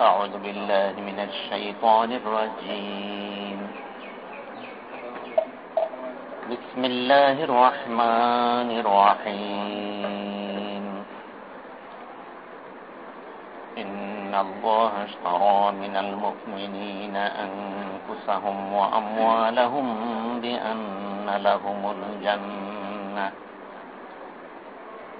أعوذ بالله من الشيطان الرجيم. بسم الله الرحمن الرحيم. إن الله اشترى من المؤمنين أنفسهم وأموالهم بأن لهم الجنة.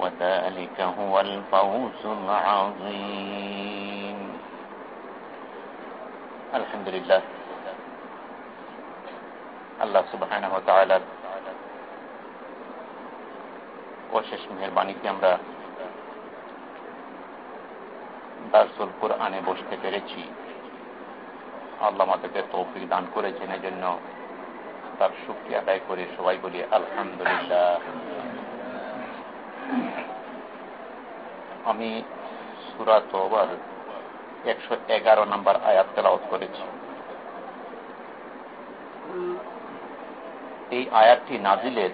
وذلك هو الفوز العظيم الحمد لله আল্লাহ সুবাহ অশেষ মেহরবানিকে আমরা দার্সুল কোরআনে বসতে পেরেছি আল্লাহ আমাদেরকে তৌফিক দান করেছেন এই জন্য তার শুক্রিয়া আদায় করে সবাই বলি আলহামদুলিল্লাহ আমি সুরাত ওভার একশো এগারো নম্বর আয়াত তেলাওত করেছি। এই আয়াতটি নাজিলের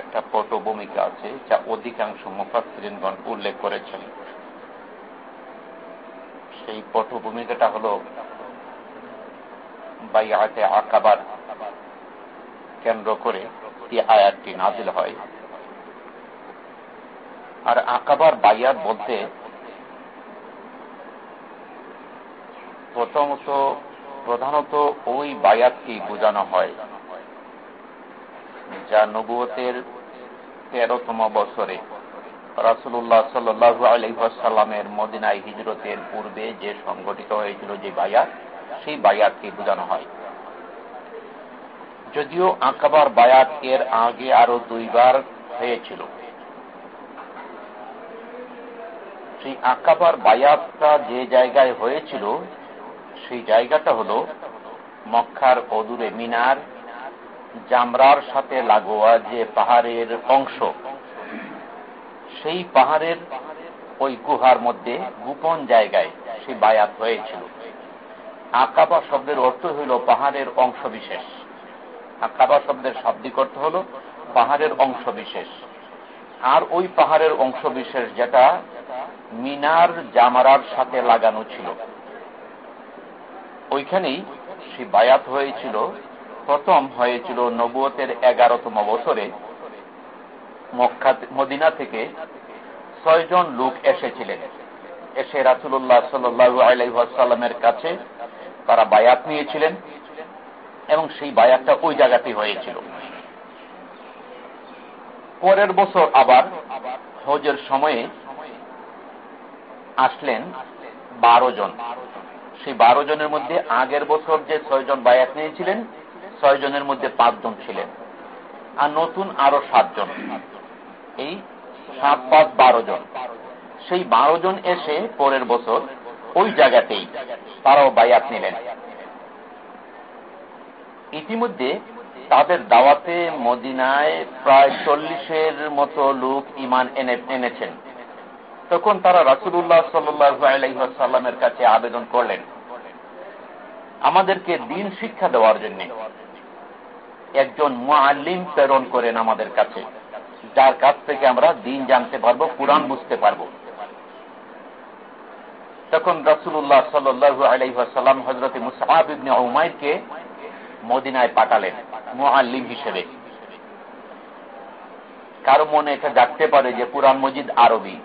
একটা পটভূমিকা আছে, যা অধিকাংশ মুফাসরিনগণ উল্লেখ করেছেন। সেই পটভূমিকাটা হল বাইয়াতে আকাবার কেন্দ্র করে এই আয়াতটি নাজিল হয়। আর আকাবার বাইয়াত বলতে প্রথমত, প্রধানত ওই বায়াতকে বোঝানো হয়, যা নবুয়তের তেরোতম বছরে রাসুল্লাহ সাল্লু আলহামের মদিনায় হিজরতের পূর্বে যে সংগঠিত হয়েছিল যে বায়াত সেই বায়াতকে বোঝানো হয়। যদিও আঁকাবার বায়াত এর আগে আরও দুইবার হয়েছিল। সেই আঁকাবার বায়াতটা যে জায়গায় হয়েছিল, সেই জায়গাটা হল মক্কার অদূরে মিনার, জামরার সাথে লাগোয়া যে পাহাড়ের অংশ। সেই পাহাড়ের ওই গুহার মধ্যে গোপন জায়গায় সেই বায়াত হয়েছিল। আকাবা শব্দের অর্থ হইল পাহাড়ের অংশ বিশেষ আকাবা শব্দের শাব্দিক অর্থ হল পাহাড়ের অংশ বিশেষ আর ওই পাহাড়ের অংশ বিশেষ যেটা মিনার জামারার সাথে লাগানো ছিল। ওইখানেই সে বায়াত হয়েছিল। প্রথম হয়েছিল নবুয়তের এগারোতম বছরে। মদিনা থেকে ছয়জন লোক এসেছিলেন। এসে রাসুল্লাহ সাল্লু আলাইসাল্লামের কাছে তারা বায়াত নিয়েছিলেন এবং সেই বায়াতটা ওই জায়গাতে হয়েছিল। পরের বছর আবার হজের সময়ে আসলেন বারো জন। সেই বারো জনের মধ্যে আগের বছর যে ছয়জন বায়াত নিয়েছিলেন, ছয় জনের মধ্যে পাঁচজন ছিলেন। আর নতুন আরও সাতজন এই সাত, পাঁচ, বারো জন। সেই বারো জন এসে পরের বছর ওই জায়গাতেই তারাও বায়াত নিলেন। ইতিমধ্যে তাদের দাওয়াতে মদিনায় প্রায় চল্লিশের মতো লোক ইমান এনেছেন। তখন তারা রাসুল্লাহ সাল্লাইসাল্লামের কাছে আবেদন করলেন, আমাদেরকে দিন শিক্ষা দেওয়ার জন্য একজন মুআল্লিম প্রেরণ করেন আমাদের কাছে, যার কাছ থেকে আমরা দিন জানতে পারব, কোরআন বুঝতে পারব। তখন রাসুল্লাহ সাল্লু আলাইসাল্লাম হজরত মুসাহাব ইবনে মদিনায় পাঠালেন, মুআল্লিম হিসেবে। কারও মনে এটা জাগতে পারে যে কোরআন মজিদ আরবি।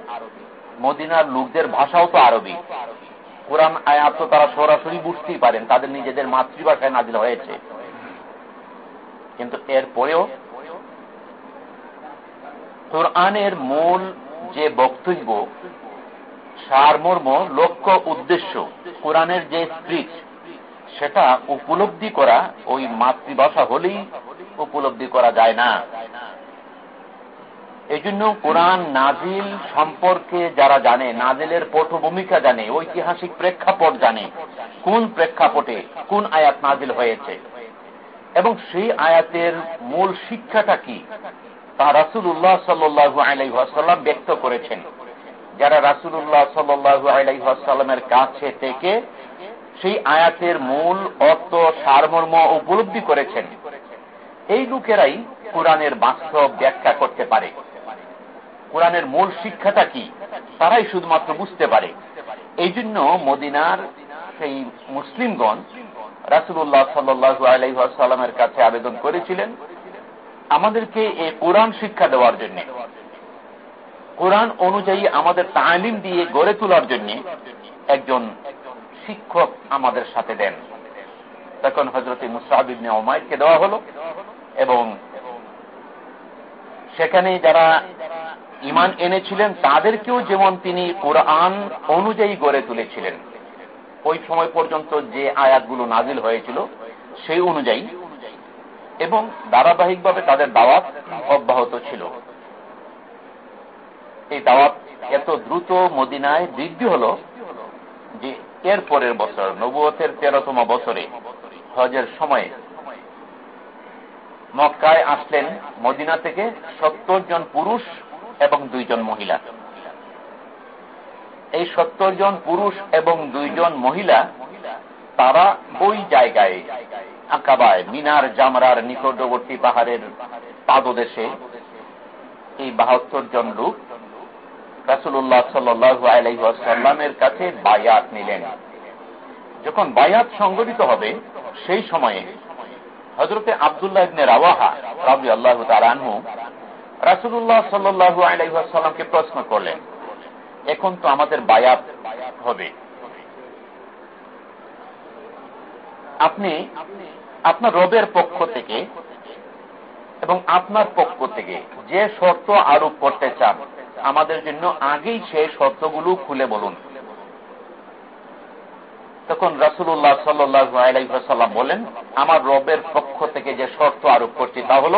মদিনার লোকদের ভাষাও তো আরবি। কোরআন আয়াত তো তারা সরাসরি বুঝতেই পারেন, তাদের নিজেদের মাতৃভাষায় নাজিল হয়েছে। কিন্তু এরপরেও কোরআনের মূল যে বক্তব্য, সারমর্ম, লক্ষ্য, উদ্দেশ্য, কোরআনের যে স্ক্রিপ্ট সেটা উপলব্ধি করা ওই মাতৃভাষা হলেই উপলব্ধি করা যায় না। এই জন্য কোরআন নাজিল সম্পর্কে যারা জানে, নাজিলের পটভূমিকা জানে, ঐতিহাসিক প্রেক্ষাপট জানে, কোন প্রেক্ষাপটে কোন আয়াত নাজিল হয়েছে, এবং সেই আয়াতের মূল শিক্ষাটা কি, তা রাসুল্লাহ সাল্লু আলাইসাল্লাম ব্যক্ত করেছেন। যারা রাসুল্লাহ সাল্লু আলাইসাল্লামের কাছে থেকে সেই আয়াতের মূল অর্থ, সারমর্ম উপলব্ধি করেছেন, এই লোকেরাই কোরআনের বাস্তব ব্যাখ্যা করতে পারে। কোরআনের মূল শিক্ষাটা কি? তারাই শুধুমাত্র বুঝতে পারে। এই জন্য মদিনার সেই মুসলিমগণ রাসুল্লাহ সাল্লু আলাইসাল্লামের কাছে আবেদন করেছিলেন আমাদেরকে এই কোরআন শিক্ষা দেওয়ার জন্য। কোরআন অনুযায়ী আমাদের তালিম দিয়ে গড়ে তোলার জন্য একজন শিক্ষক আমাদের সাথে দেন। তখন হজরত মুসাহিবনে ওমায়দকে দেওয়া হল এবং সেখানে যারা ইমান এনেছিলেন, তাদেরকেও যেমন তিনি কোরআন অনুযায়ী গড়ে তুলেছিলেন। ওই সময় পর্যন্ত যে আয়াতগুলো নাজিল হয়েছিল, সেই অনুযায়ী এবং ধারাবাহিকভাবে তাদের দাওয়াত অব্যাহত ছিল। এই দাওয়াত এত দ্রুত মদিনায় বৃদ্ধি হল যে এর পরের বছর, নবুয়তের তেরোতম বছরে হজের সময়ে মক্কায় আসলেন, মদিনা থেকে সত্তর জন পুরুষ এবং দুইজন মহিলা। এই সত্তর জন পুরুষ এবং দুইজন মহিলা, তারা ওই জায়গায়, আকাবায়, মিনার জামরার নিকটবর্তী পাহাড়ের পাদদেশে এই বাহাত্তর জন লোক রাসুল্লাহ সাল্লু আলাইসাল্লামের কাছে বায়াত নিলেন। যখন বায়াত সংগঠিত হবে, সেই সময়ে হজরতে আবদুল্লাহ ইবনে রাওয়াহা রাবি আল্লাহ তালানহু রাসুল্লাহ সাল্লু আলাইসাল্লামকে প্রশ্ন করলেন, এখন তো আমাদের বায়াত হবে। আপনি আপনার রবের পক্ষ থেকে এবং আপনার পক্ষ থেকে যে শর্ত আরোপ করতে চান, আমাদের জন্য আগেই সেই শর্তগুলো খুলে বলুন। তখন রাসুল্লাহ সাল্লাম বলেন, আমার রবের পক্ষ থেকে যে শর্ত আরোপ করছি তা হল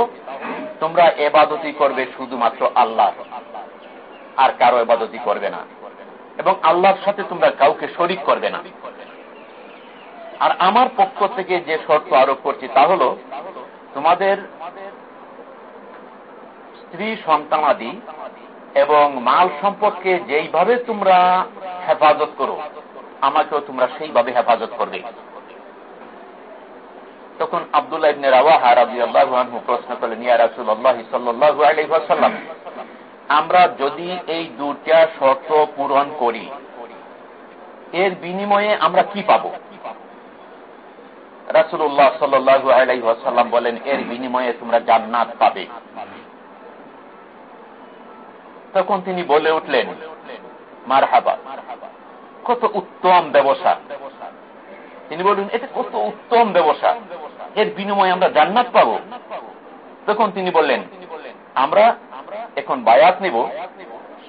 তোমরা এবাদতি করবে শুধুমাত্র আল্লাহ। আর কারও এবাদতি করবে না। এবং আল্লাহর সাথে তোমরা কাউকে শরিক করবে না। আর আমার পক্ষ থেকে যে শর্ত আরোপ করছি তা হল, তোমাদের স্ত্রী সন্তানাদি এবং মাল সম্পর্কে যেইভাবে তোমরা হেফাজত করো, আমাকেও তোমরা সেইভাবে হেফাজত করবে। তখন আবদুল্লাহ ইবনে রাওয়াহা রাদিয়াল্লাহু আনহু প্রশ্ন করলেন, ইয়া রাসূলুল্লাহ সাল্লাল্লাহু আলাইহি ওয়াসাল্লাম, আমরা যদি এই দুটা শর্ত পূরণ করি, এর বিনিময়ে আমরা কি পাব? রাসুল্লাহ সাল্লু আলাই ওয়াসাল্লাম বলেন, এর বিনিময়ে তোমরা জান্নাত পাবে। তখন তিনি বলে উঠলেন মার হাবা কত উত্তম ব্যবসা। তিনি বললেন, এটা কত উত্তম ব্যবসা। এর বিনিময়ে আমরা জান্নাত পাবো। তখন তিনি বললেন, আমরা এখন বায়াত নেব।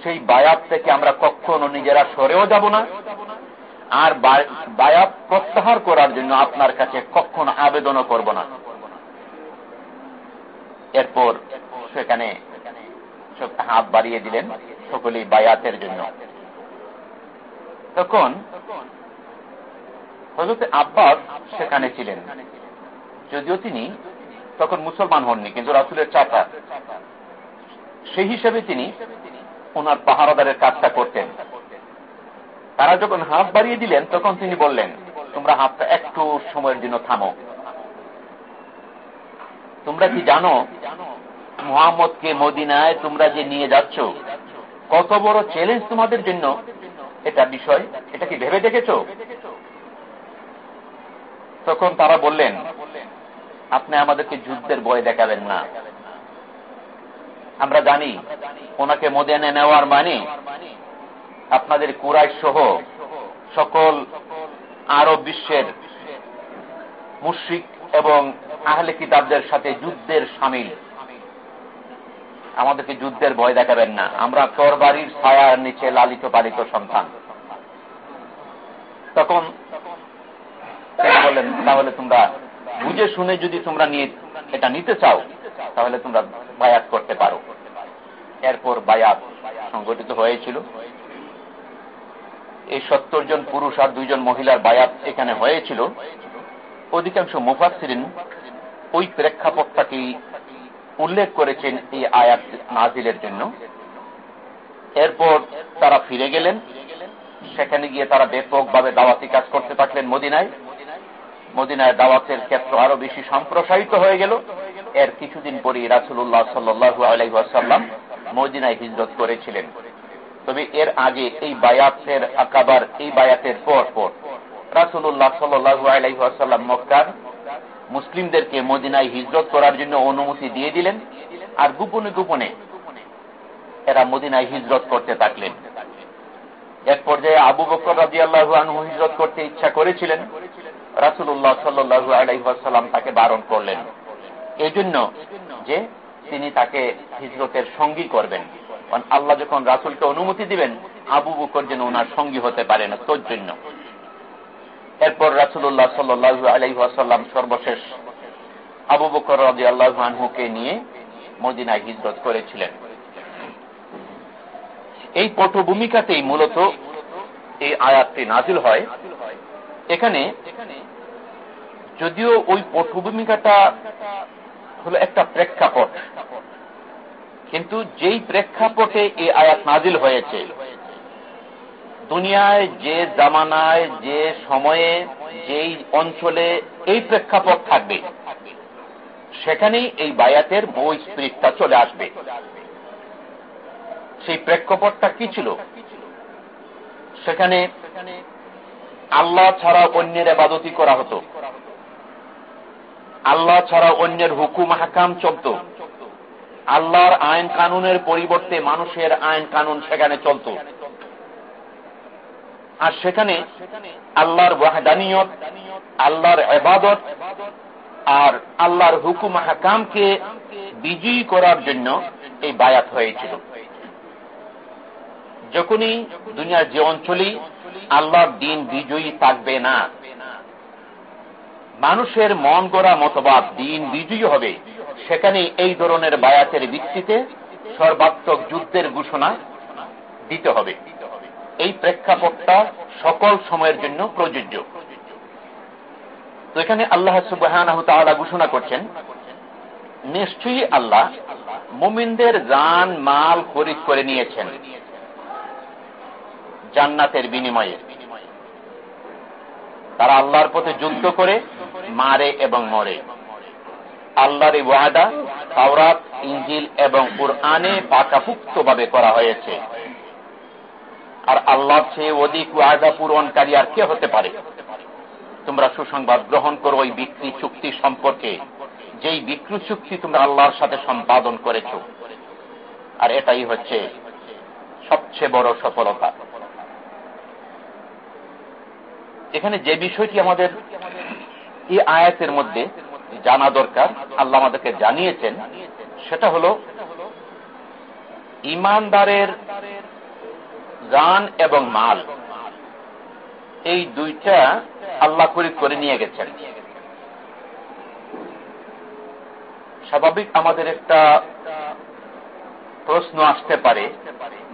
সেই বায়াত থেকে আমরা কখনো নিজেরা সরেও যাব না। আর বায়াত প্রত্যাহার করার জন্য আপনার কাছে কখনো আবেদনও করব না। এরপর সেখানে হাত বাড়িয়ে দিলেন সকলেই বায়াতের জন্য। তখন হজরত আব্বাস সেখানে ছিলেন। যদিও তিনি তখন মুসলমান হননি, কিন্তু রাসুলের চাচা। সেই হিসেবে তিনি ওনার পাহারাদারের কাজটা করতেন। তারা যখন হাত বাড়িয়ে দিলেন, তখন তিনি বললেন, তোমরা হাতটা একটু সময়ের জন্য থামো। তোমরা কি জানো, মোহাম্মদকে মদিনায় তোমরা যে নিয়ে যাচ্ছ, কত বড় চ্যালেঞ্জ তোমাদের জন্য? এটা বিষয়, এটা কি ভেবে দেখেছ? তখন তারা বললেন আপনি আমাদেরকে যুদ্ধের বয় দেখাবেন না। আমরা জানি, ওনাকে মদিয়ানে নেওয়ার মানে আপনাদের কুরাই সহ সকল আরব বিশ্বের মুশ্রিক এবং আহলে কিতাবদের সাথে যুদ্ধের সামিল। আমাদেরকে যুদ্ধের ভয় দেখাবেন না। আমরা তরবারির ছায়ার নিচে লালিত পালিত সন্তান। তখন বললেন, তাহলে তোমরা বুঝে শুনে যদি তোমরা নিয়ে এটা নিতে চাও, তাহলে তোমরা বায়াত করতে পারো। এরপর বায়াত সংগঠিত হয়েছিল। এই সত্তর জন পুরুষ আর দুইজন মহিলার বায়াত এখানে হয়েছিল। অধিকাংশ মুফাসিরিন ওই প্রেক্ষাপটটাকেই উল্লেখ করেছেন এই আয়াত নাজিলের জন্য। এরপর তারা ফিরে গেলেন। সেখানে গিয়ে তারা ব্যাপকভাবে দাওয়াতি কাজ করতে থাকলেন মদিনায়। মদিনায় দাওয়াতের ক্ষেত্র আরও বেশি সম্প্রসারিত হয়ে গেল। এর কিছুদিন পরে রাসুল্লাহ সাল্লু আলাইসাল্লাম মদিনায় হিজরত করেছিলেন। তবে এর আগে এই বায়াতের আকাবার, এই বায়াতের পর পর রাসুল্লাহ সাল্লু আলাইসাল্লাম মক্কার মুসলিমদেরকে মদিনায় হিজরত করার জন্য অনুমতি দিয়ে দিলেন আর গোপনে গোপনে এরা মদিনায় হিজরত করতে থাকলেন। এক পর্যায়ে আবু বকর রাজি আল্লাহু আনহু হিজরত করতে ইচ্ছা করেছিলেন। রাসুল্লাহ সাল্লু আলাইসাল্লাম তাকে বারণ করলেন। এজন্য যে তিনি তাকে হিজরতের সঙ্গী করবেন। কারণ আল্লাহ যখন রাসুলকে অনুমতি দিবেন, আবু বকর যেন ওনার সঙ্গী হতে পারে না তোর জন্য এরপর রাসুল্লাহ সাল্লু আলাইসাল্লাম সর্বশেষ আবু বকর রাজি আল্লাহ আনহুকে নিয়ে মদিনায় হিজরত করেছিলেন। এই পটভূমিকাতেই মূলত এই আয়াতটি নাজিল হয়। এখানে যদিও ওই পটভূমিকাটা হলো একটা প্রেক্ষাপট, কিন্তু যেই প্রেক্ষাপটে এই আয়াত নাজিল হয়েছে, দুনিয়ায় যে জামানায়, যে সময়ে, যেই অঞ্চলে এই প্রেক্ষাপট থাকবে, সেখানেই এই বায়াতের বই স্পিরিটটা চলে আসবে। সেই প্রেক্ষাপটটা কি ছিল? সেখানে আল্লাহ ছাড়া অন্যের আবাদতি করা হতো। আল্লাহ ছাড়া অন্যের হুকুম হাকাম চলত। আল্লাহর আইন কানুনের পরিবর্তে মানুষের আইন কানুন সেখানে চলত। আর সেখানে আল্লাহর ওয়াহদানিয়ত, আল্লাহর এবাদত আর আল্লাহর হুকুম হাকামকে বিজয়ী করার জন্য এই বায়াত হয়েছিল। যখনই দুনিয়ার যে অঞ্চলেই আল্লাহর দিন বিজয়ী থাকবে না মানুষের মন গড়া মতবাদ দিন বিজয়ী হবে। সেখানে এই ধরনের বায়াতের ভিত্তিতে সর্বাত্মক যুদ্ধের ঘোষণা দিতে হবে। এই প্রেক্ষাপটটা সকল সময়ের জন্য প্রযোজ্য। তো এখানে আল্লাহ সুবাহ ঘোষণা করছেন, নিশ্চয়ই আল্লাহ মুমিনদের জান, মাল খরিদ করে নিয়েছেন। জান্নাতের বিনিময়ে। তারা আল্লাহর পথে যুদ্ধ করে মারে এবং মরে। আল্লাহর ওয়াদা তাওরাত ইঞ্জিল এবং কোরআনে পাকাপুক্ত ভাবে করা হয়েছে। আর আল্লাহর চেয়ে অধিক ওয়াদা পূরণকারী আর কে হতে পারে? তোমরা সুসংবাদ গ্রহণ করো ওই বিক্রি চুক্তি সম্পর্কে। যেই বিক্রি চুক্তি তোমরা আল্লাহর সাথে সম্পাদন করেছ। আর এটাই হচ্ছে সবচেয়ে বড় সফলতা। এখানে যে বিষয়টি আমাদের এই আয়াতের মধ্যে জানা দরকার, আল্লাহ আমাদেরকে জানিয়েছেন, সেটা হল ইমানদারের গান এবং মাল। এই দুইটা আল্লাহ করি করে নিয়ে গেছেন। স্বাভাবিক আমাদের একটা প্রশ্ন আসতে পারে,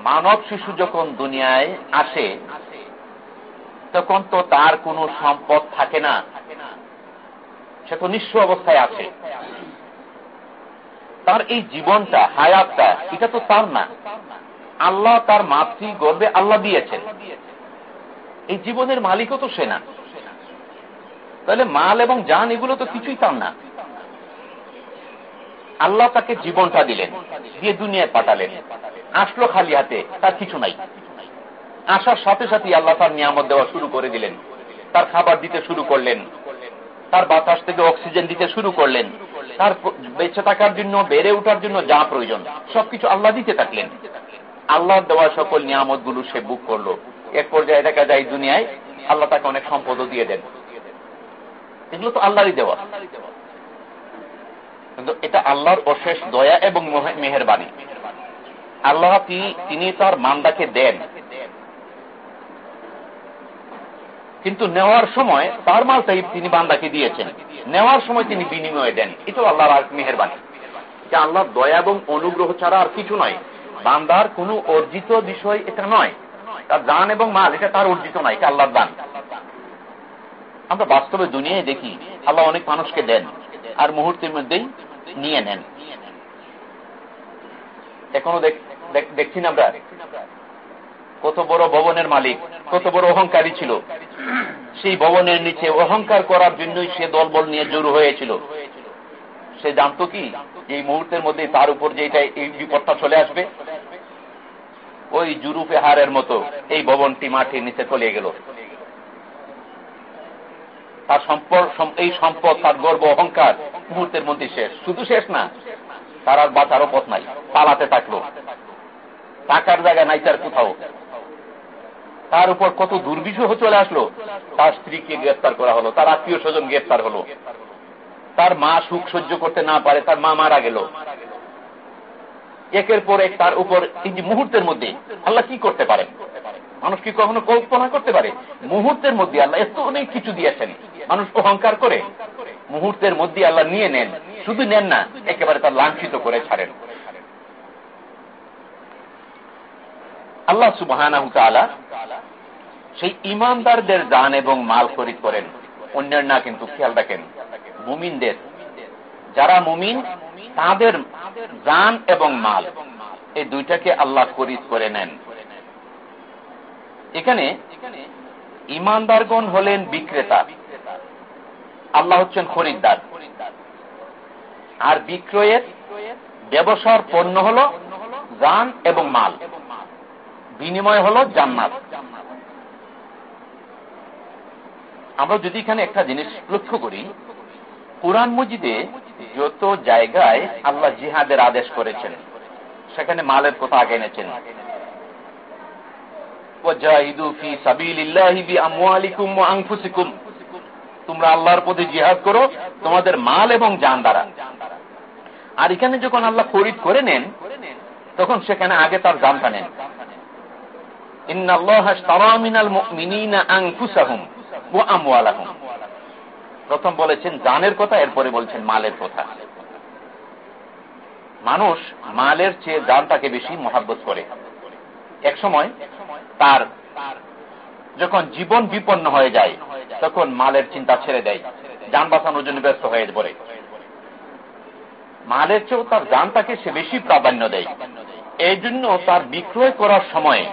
মানব শিশু যখন দুনিয়ায় আসে, তখন তো তার কোনো সম্পদ থাকে না। সে তো নিঃস্ব অবস্থায় আছে। তার এই জীবনটা, হায়াতটা, এটা তো তার না। আল্লাহ তার মাতৃ গর্বে আল্লাহ দিয়েছেন। এই জীবনের মালিকও তো সে না। তাহলে মাল এবং যান এগুলো তো কিছুই তার না। আল্লাহ তাকে জীবনটা দিলেন, দিয়ে দুনিয়ায় পাঠালেন। আসলো খালি হাতে, তার কিছু নাই। আসার সাথে সাথে আল্লাহ তার নিয়ামত দেওয়া শুরু করে দিলেন। তার খাবার দিতে শুরু করলেন। তার বাতাস থেকে অক্সিজেন দিতে শুরু করলেন। তার বেঁচে থাকার জন্য, বেড়ে ওঠার জন্য যা প্রয়োজন, সবকিছু আল্লাহ দিতে থাকলেন। আল্লাহ দেওয়া সকল নিয়ামতগুলো সে বুক করল। এক পর্যায়ে দেখা যায় দুনিয়ায় আল্লাহ তাকে অনেক সম্পদও দিয়ে দেন। এগুলো তো আল্লাহরই দেওয়া। কিন্তু এটা আল্লাহর অশেষ দয়া এবং মেহরবানি। আল্লাহ তিনি তার মান্দাকে দেন। কিন্তু নেওয়ার সময় তার মালটাই তিনি বান্দাকে দিয়েছেন। নেওয়ার সময় তিনি বিনিময় দেন। এটাও আল্লাহর মেহরবানি। যে আল্লাহর দয়া এবং অনুগ্রহ ছাড়া আর কিছু নয়। বান্দার কোনো অর্জিত বিষয় এটা নয়। তার দান এবং মাল, এটা তার অর্জিত নয়, এটা আল্লাহর দান। আমরা বাস্তবে দুনিয়ায় দেখি, আল্লাহ অনেক মানুষকে দেন আর মুহূর্তের মধ্যেই নিয়ে নেন। এখনও দেখছি না আমরা? কত বড় ভবনের মালিক, কত বড় অহংকারী ছিল। সেই ভবনের নিচে অহংকার করার জন্যই সে দলবল নিয়ে জড়ো হয়েছিল। সে জানত কি এই মুহূর্তের মধ্যে তার উপর যে এই বিপদটা চলে আসবে? ওই জুরুপে হারের মতো এই ভবনটি মাটির নিচে চলে গেল। তার সম্পদ এই সম্পদ, তার গর্ব, অহংকার মুহূর্তের মধ্যে শেষ। শুধু শেষ না, তার আর বাঁচারও পথ নাই। পালাতে থাকল। টাকার জায়গা নাই তার কোথাও। তার উপর কত দুর্বিষহ চলে আসলো, তার স্ত্রীকে গ্রেফতার করা হলো, তার আত্মীয় স্বজন গ্রেফতার হলো। তার মা সুখ সহ্য করতে না পারে, তার মা মারা গেল। একের পর এক তার উপর এই মুহূর্তের মধ্যে আল্লাহ কি করতে পারে? মানুষ কি কখনো কল্পনা করতে পারে? মুহূর্তের মধ্যে আল্লাহ এত অনেক কিছু দিয়েছেন। মানুষ অহংকার করে। মুহূর্তের মধ্যে আল্লাহ নিয়ে নেন। শুধু নেন না, একেবারে তার লাঞ্ছিত করে ছাড়েন। আল্লাহ সুবাহ সেই ইমানদারদের দান এবং মাল খরিদ করেন। অন্যের না কিন্তু খেয়াল রাখেন, মুমিনদের। যারা মুমিন, তাদের জান এবং মাল, এই দুইটাকে আল্লাহ খরিদ করে নেন। এখানে ইমানদারগণ হলেন বিক্রেতা। আল্লাহ হচ্ছেন খরিদ্দার। আর বিক্রয়ের ব্যবসার পণ্য হল জান এবং মাল। বিনিময় হল জান্নাত। আমরা যদি এখানে একটা জিনিস লক্ষ্য করি, কোরআন মজিদে যত জায়গায় আল্লাহ জিহাদের আদেশ করেছেন, সেখানে মালের কথা আগে এনেছেন? তোমরা আল্লাহর পথে জিহাদ করো, তোমাদের মাল এবং জান দ্বারা। আর এখানে যখন আল্লাহ খরিদ করে নেন, তখন সেখানে আগে তার জানটা নেন। প্রথম বলেছেন জানের কথা, এরপরে বলছেন মালের কথা। মানুষ মালের চেয়ে জানটাকে বেশি মহাব্বত করে। এক সময় তার যখন জীবন বিপন্ন হয়ে যায়, তখন মালের চিন্তা ছেড়ে দেয়, যান বাঁচানোর জন্য ব্যস্ত হয়ে পড়ে। মালের চেয়েও তার জানটাকে সে বেশি প্রাধান্য দেয়। এই জন্য তার বিক্রয় করার সময়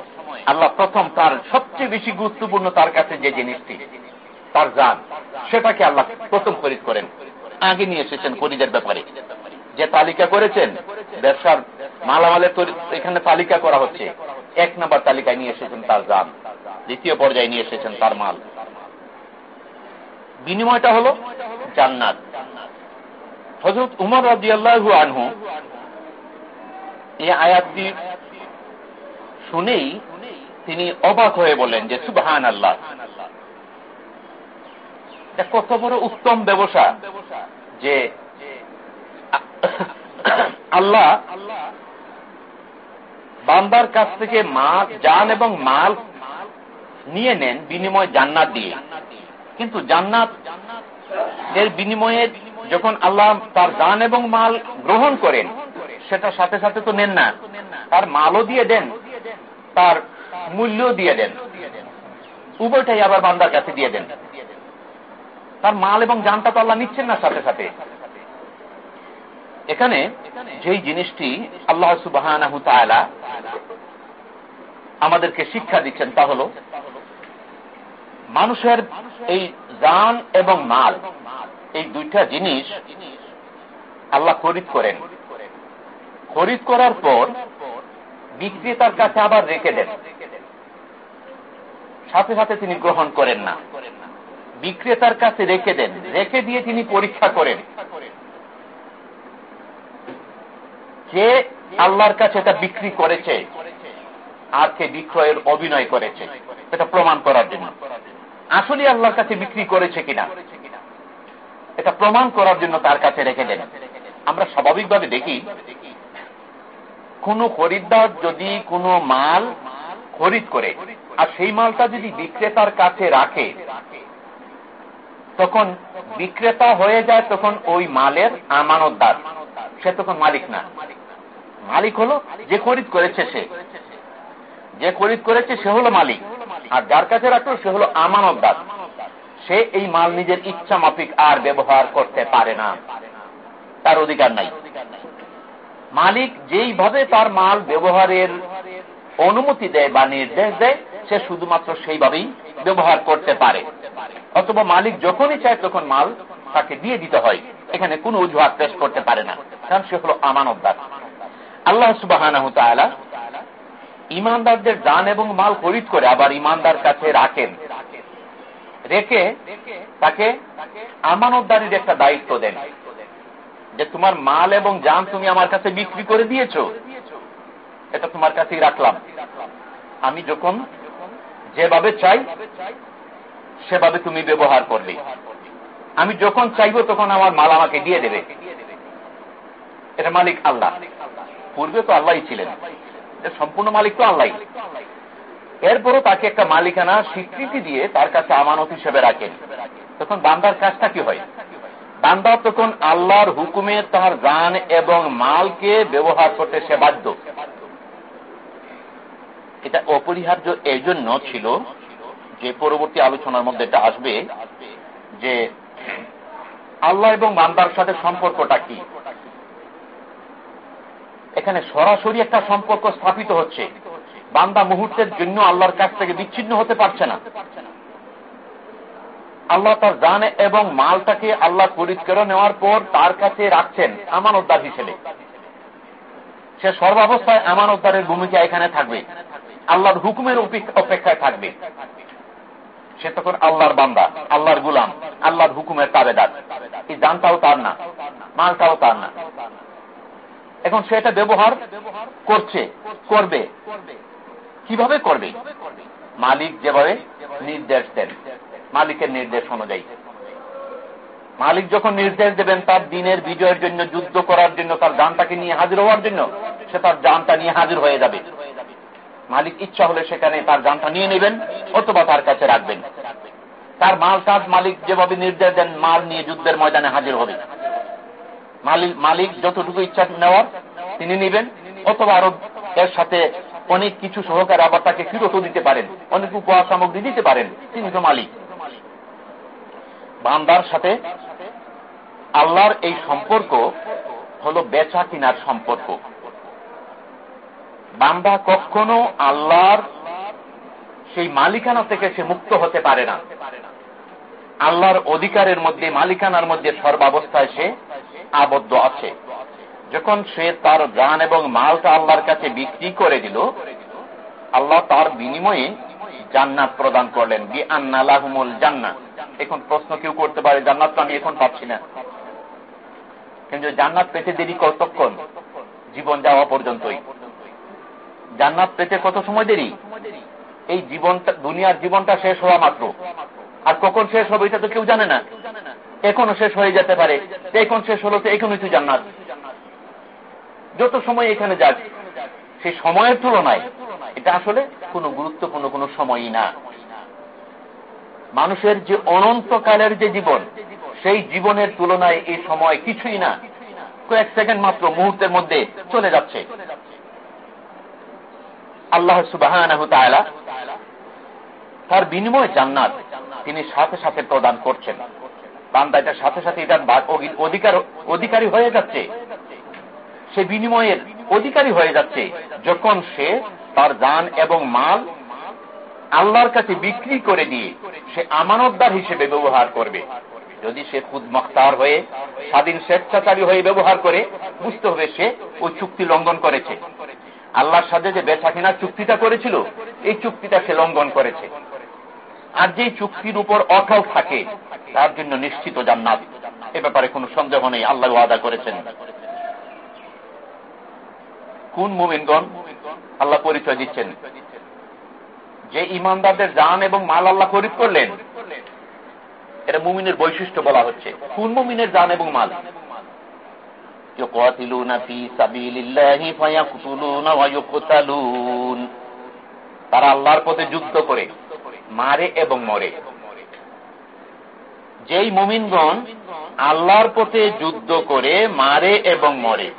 আল্লাহ প্রথম তার সবচেয়ে বেশি গুরুত্বপূর্ণ তার কাছে যে জিনিসটি, তার জান, সেটাকে আল্লাহ প্রথম খরিদ করেন। আগে নিয়ে এসেছেন খরিদের ব্যাপারে। যে তালিকা করেছেন, ব্যবসার মালামালের এখানে তালিকা করা হচ্ছে। এক নম্বর তালিকায় নিয়ে এসেছেন তার জান, দ্বিতীয় পর্যায়ে নিয়ে এসেছেন তার মাল। বিনিময়টা হল জান্নাত। হজরত উমর রাজি আল্লাহ আনহু এই আয়াতটি শুনেই তিনি অবাক হয়ে বলেন যে সুবাহান আল্লাহ কত বড় উত্তম ব্যবসা যে আল্লাহ বান্দার কাছ থেকে মাল, জান এবং মাল নিয়ে নেন বিনিময় জান্নাত দিয়ে। কিন্তু জান্নাত এর বিনিময়ে যখন আল্লাহ তার জান এবং মাল গ্রহণ করেন সেটা সাথে সাথে তো নেন না। তার মালও দিয়ে দেন। তার মূল্য দিয়ে দেন। উভয়টাই আবার বান্দার কাছে দিয়ে দেন। তার মাল এবং জানটা তো আল্লাহ নিচ্ছেন না, সাথে সাথে। এখানে যেই জিনিসটি আল্লাহ সুবাহ আমাদেরকে শিক্ষা দিচ্ছেন তা হল, মানুষের এই জান এবং মাল, এই দুইটা জিনিস আল্লাহ খরিদ করেন। খরিদ করার পর বিক্রেতার কাছে আবার রেখে দেন। সাথে সাথে তিনি গ্রহণ করেন না। বিক্রেতার কাছে রেখে দেন। রেখে দিয়ে তিনি পরীক্ষা করেন। যে আল্লাহর কাছে এটা বিক্রি করেছে? আর কে বিক্রয়ের অভিনয় করেছে? এটা প্রমাণ করার জন্য। আসলে আল্লাহর কাছে বিক্রি করেছে কিনা? এটা প্রমাণ করার জন্য তার কাছে রেখে দেন। আমরা স্বাভাবিকভাবে দেখি কোন খরিদ্দার যদি কোনো মাল খরিদ করে, আর সেই মালটা যদি বিক্রেতার কাছে রাখে, তখন বিক্রেতা হয়ে যায় তখন ওই মালের আমানতদার। সে তখন মালিক না। মালিক হলো যে খরিদ করেছে সে। যে খরিদ করেছে সে হলো মালিক। আর যার কাছে রাখল সে হলো আমানতদার। সে এই মাল নিজের ইচ্ছা মাফিক আর ব্যবহার করতে পারে না। তার অধিকার নাই। মালিক যেইভাবে তার মাল ব্যবহারের অনুমতি দেয় বা নির্দেশ দেয়, সে শুধুমাত্র সেইভাবেই ব্যবহার করতে পারে। অথবা মালিক যখনই চায় তখন মাল তাকে দিয়ে দিতে হয়। এখানে কোন অজুহাত পেশ করতে পারে না। কারণ সে হল আমানতদার। আল্লাহ সুবাহ ইমানদারদের দান এবং মাল খরিদ করে আবার ইমানদার কাছে রাখেন। রেখে তাকে আমানতদারির একটা দায়িত্ব দেন। যে তোমার মাল এবং যান তুমি আমার কাছে বিক্রি করে দিয়েছ, এটা তোমার কাছেই রাখলাম। আমি যখন যেভাবে চাই, সেভাবে তুমি ব্যবহার করবে। আমি যখন চাইব তখন আমার মাল আমাকে দিয়ে দেবে। এটা মালিক আল্লাহ। পূর্বে তো আল্লাহ ছিলেন। সম্পূর্ণ মালিক তো আল্লাহ এরপরও তাকে একটা মালিকানা স্বীকৃতি দিয়ে তার কাছে আমানত হিসেবে রাখেন। তখন বান্দার কাজটা কি হয়? বান্দা তখন আল্লাহর হুকুমে তার গান এবং মালকে ব্যবহার করতে সে বাধ্য। এটা অপরিহার্য এই জন্য ছিল যে পরবর্তী আলোচনার মধ্যে এটা আসবে যে আল্লাহ এবং বান্দার সাথে সম্পর্কটা কি। এখানে সরাসরি একটা সম্পর্ক স্থাপিত হচ্ছে। বান্দা মুহূর্তের জন্য আল্লাহর কাছ থেকে বিচ্ছিন্ন হতে পারছে না। আল্লাহ তার জানে এবং মালটাকে আল্লাহ খরিদ করে নেওয়ার পর তার কাছে রাখছেন আমানতদার হিসেবে। সে সর্বাবস্থায় আমানতদারের ভূমিকা এখানে থাকবে। আল্লাহর হুকুমের অপেক্ষায় থাকবে। সে তখন আল্লাহর বান্দা, আল্লাহর গুলাম, আল্লাহর হুকুমের তাবেদার। এই জানটাও তার না, মালটাও তার না। এখন সে এটা ব্যবহার করছে, করবে। কীভাবে করবে? মালিক যেভাবে নির্দেশ দেন। মালিকের নির্দেশ অনুযায়ী। মালিক যখন নির্দেশ দেবেন তার দিনের বিজয়ের জন্য, যুদ্ধ করার জন্য, তার যানটাকে নিয়ে হাজির হওয়ার জন্য, সে তার যানটা নিয়ে হাজির হয়ে যাবে। মালিক ইচ্ছা হলে সেখানে তার যানটা নিয়ে নেবেন অথবা তার কাছে রাখবেন। তার মাল কাজ মালিক যেভাবে নির্দেশ দেন, মাল নিয়ে যুদ্ধের ময়দানে হাজির হবে। মালিক যতটুকু ইচ্ছা নেওয়ার, তিনি নিবেন, অথবা আরও এর সাথে অনেক কিছু সহকারে আবার তাকে ফিরত দিতে পারেন, অনেক উপহার সামগ্রী দিতে পারেন, তিনি তো মালিক। বান্দার সাথে আল্লাহর এই সম্পর্ক হল বেচা কিনার সম্পর্ক। বান্দা কখনো আল্লাহর সেই মালিকানা থেকে সে মুক্ত হতে পারে না। আল্লাহর অধিকারের মধ্যে, মালিকানার মধ্যে সর্বাবস্থায় সে আবদ্ধ আছে। যখন সে তার গান এবং মালটা আল্লাহর কাছে বিক্রি করে দিল, আল্লাহ তার বিনিময়ে জান্নাত প্রদান করলেন। বি আন্নালাহমুল জান্নাত এখন প্রশ্ন কেউ করতে পারে, জান্নাত তো আমি এখন পাচ্ছি না। কিন্তু জান্নাত পেতে দেরি কতক্ষণ? জীবন যাওয়া পর্যন্তই। জান্নাত পেতে কত সময় দেরি? এই জীবনটা, দুনিয়ার জীবনটা শেষ হওয়া মাত্র। আর কখন শেষ হবে এটা তো কেউ জানে না। এখনও শেষ হয়ে যেতে পারে। এখন শেষ হলো তো এখনই তুই জান্নাত। যত সময় এখানে যাক সেই সময়ের তুলনায় এটা আসলে কোনো গুরুত্বপূর্ণ কোনো সময়ই না। মানুষের যে অনন্তকালের যে জীবন, সেই জীবনের তুলনায় এই সময় কিছুই না। কয়েক সেকেন্ড মাত্র মুহূর্তের মধ্যে চলে যাচ্ছে। আল্লাহ সুবাহ তার বিনিময় জান্নাত তিনি সাথে সাথে প্রদান করছেন। বান্দা এটার সাথে সাথে এটার অধিকার অধিকারী হয়ে যাচ্ছে। সে বিনিময়ের অধিকারী হয়ে যাচ্ছে যখন সে তার যান এবং মাল আল্লাহর কাছে বিক্রি করে দিয়ে সে আমানতদার হিসেবে ব্যবহার করবে। যদি সে খুদ মখতার হয়ে, স্বাধীন স্বেচ্ছাচারী হয়ে ব্যবহার করে, বুঝতে হবে সে ওই চুক্তি লঙ্ঘন করেছে। আল্লাহর সাথে যে বেচা কেনার চুক্তিটা করেছিল, এই চুক্তিটা সে লঙ্ঘন করেছে। আর যেই চুক্তির উপর অটল থাকে, তার জন্য নিশ্চিত জান্নাত। এ ব্যাপারে কোন সন্দেহ নেই, আল্লাহ ওয়াদা করেছেন। কোন মুমিনগণ আল্লাহ পরিচয় দিচ্ছেন? যে ইমানদারদের জান এবং মাল আল্লাহ খরিদ করলেন, এটা মুমিনের বৈশিষ্ট্য বলা হচ্ছে। কোন মুমিনের জান এবং মাল? তারা আল্লাহর পথে যুদ্ধ করে, মারে এবং মরে। যেই মুমিনগণ আল্লাহর পথে যুদ্ধ করে, মারে এবং মরে।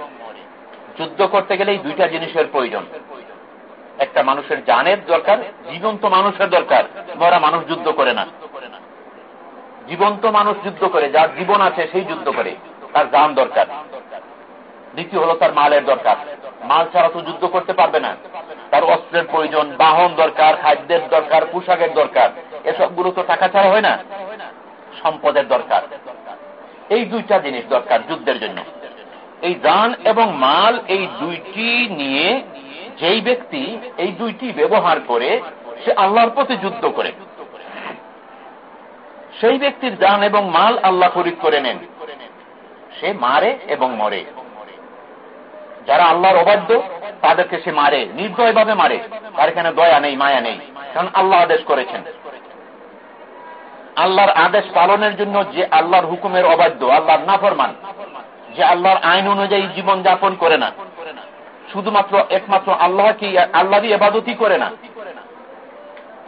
যুদ্ধ করতে গেলে এই দুইটা জিনিসের প্রয়োজন। একটা মানুষের জানের দরকার, জীবন্ত মানুষের দরকার মরা মানুষ যুদ্ধ করে না। জীবন্ত মানুষ যুদ্ধ করে, যার জীবন আছে সেই যুদ্ধ করে, তার জান দরকার। দ্বিতীয় হলো তার মালের দরকার। মাল ছাড়া তো যুদ্ধ করতে পারবে না। তার অস্ত্রের প্রয়োজন, বাহন দরকার, খাদ্যের দরকার, পোশাকের দরকার, এসবগুলো তো টাকা ছাড়া হয় না। সম্পদের দরকার। এই দুইটা জিনিস দরকার যুদ্ধের জন্য। এই দান এবং মাল এই দুইটি নিয়ে যেই ব্যক্তি এই দুইটি ব্যবহার করে, সে আল্লাহর প্রতি যুদ্ধ করে। সেই ব্যক্তির দান এবং মাল আল্লাহ খরিদ করে নেন। সে মারে এবং মরে। যারা আল্লাহর অবাধ্য, তাদেরকে সে মারে, নির্দয়ভাবে মারে। তার এখানে দয়া নেই, মায়া নেই, কারণ আল্লাহ আদেশ করেছেন। আল্লাহর আদেশ পালনের জন্য যে আল্লাহর হুকুমের অবাধ্য, আল্লাহর নাফরমান যে আল্লাহর আইন অনুযায়ী জীবন যাপন করে না। শুধুমাত্র একমাত্র আল্লাহ কি আল্লাহরই এবাদতি করে না।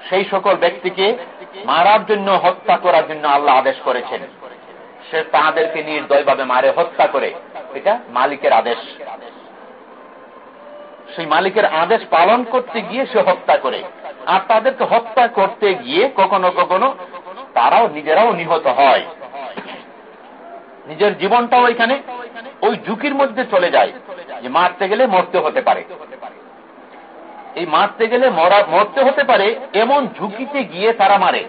সেই সকল ব্যক্তিকে মারার জন্য হত্যা করার জন্য আল্লাহ আদেশ করেছেন। সে তাদেরকে নির্দয়ভাবে মারে, হত্যা করে। এটা মালিকের আদেশ। সেই মালিকের আদেশ পালন করতে গিয়ে সে হত্যা করে। আর তাদেরকে হত্যা করতে গিয়ে কখনো কখনো তারাও নিজেরাও নিহত হয়। নিজের জীবনটাও এখানে ওই ঝুঁকির মধ্যে চলে যায় যে মারতে গেলে মরতে হতে পারে। এই মারতে গেলে মরতে হতে পারে এমন ঝুঁকিতে গিয়ে তারা মারে।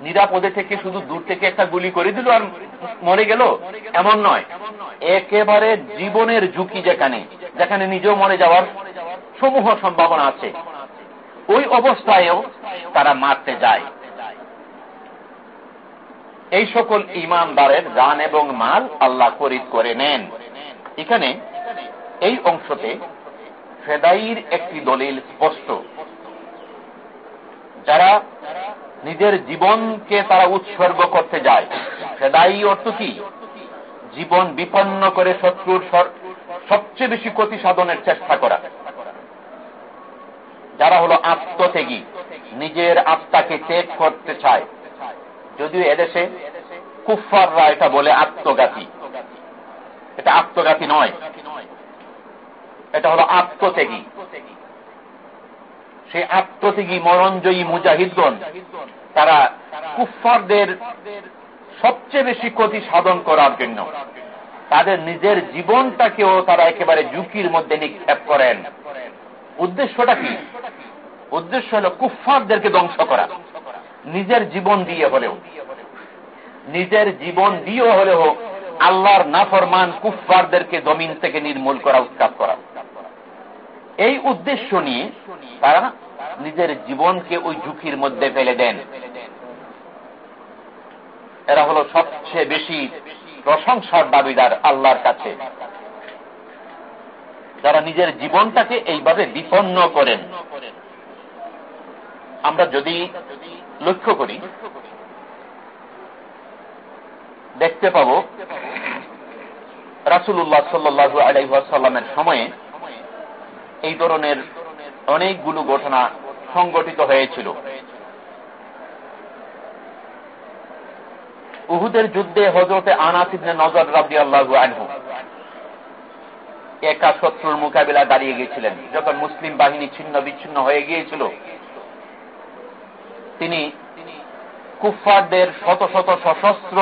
নিরাপদে থেকে শুধু দূর থেকে একটা গুলি করে দিল আর মরে গেল? এমন নয়। একেবারে জীবনের ঝুঁকি যেখানে যেখানে নিজেও মরে যাওয়ার সমূহ সম্ভাবনা আছে। ওই অবস্থায়ও তারা মারতে যায়। এই সকল ইমানদারের গান এবং মাল আল্লাহ খরিদ করে নেন। এখানে এই অংশতে ফেদাইর একটি দলিল স্পষ্ট। যারা নিজের জীবনকে তারা উৎসর্গ করতে যায়, ফেদাই অর্থ কি? জীবন বিপন্ন করে শত্রুর সবচেয়ে বেশি ক্ষতি সাধনের চেষ্টা করা। যারা হলো আত্মত্যাগী, নিজের আত্মাকে ত্যাগ করতে চায় যদিও এদেশে কুফাররা এটা বলে আত্মঘাতী। এটা আত্মঘাতী নয়। এটা হলো আত্মত্যাগী। সেই আত্মত্যাগী মরণজয়ী মুজাহিদগণ, তারা কুফারদের সবচেয়ে বেশি ক্ষতি সাধন করার জন্য, তাদের নিজের জীবনটাকেও তারা একেবারে ঝুঁকির মধ্যে নিক্ষেপ করেন। উদ্দেশ্যটা কি? উদ্দেশ্য হল কুফারদেরকে ধ্বংস করা। নিজের জীবন দিয়ে হলেও। নিজের জীবন দিয়ে হলেও আল্লাহর নাফরমান কুফারদেরকে জমিন থেকে নির্মূল করা, উৎখাত করা। এই উদ্দেশ্য নিয়ে তারা নিজের জীবনকে ওই ঝুঁকির মধ্যে ফেলে দেন। এরা হলো সবচেয়ে বেশি প্রশংসার দাবিদার আল্লাহর কাছে। যারা নিজের জীবনটাকে এইভাবে বিপন্ন করেন। আমরা যদি লক্ষ্য করি। দেখতে পাব রাসুল্লাহ সাল্লু আলাইসাল্লামের সময়ে এই ধরনের অনেকগুলো ঘটনা সংগঠিত হয়েছিল। উহুদের যুদ্ধে হজরতে আনাসিবনে নজর রাবি আল্লাহ আনহু একা শত্রুর মোকাবিলা দাঁড়িয়ে গিয়েছিলেন। যখন মুসলিম বাহিনী ছিন্ন বিচ্ছিন্ন হয়ে গিয়েছিল তিনি কুফারদের শত শত সশস্ত্র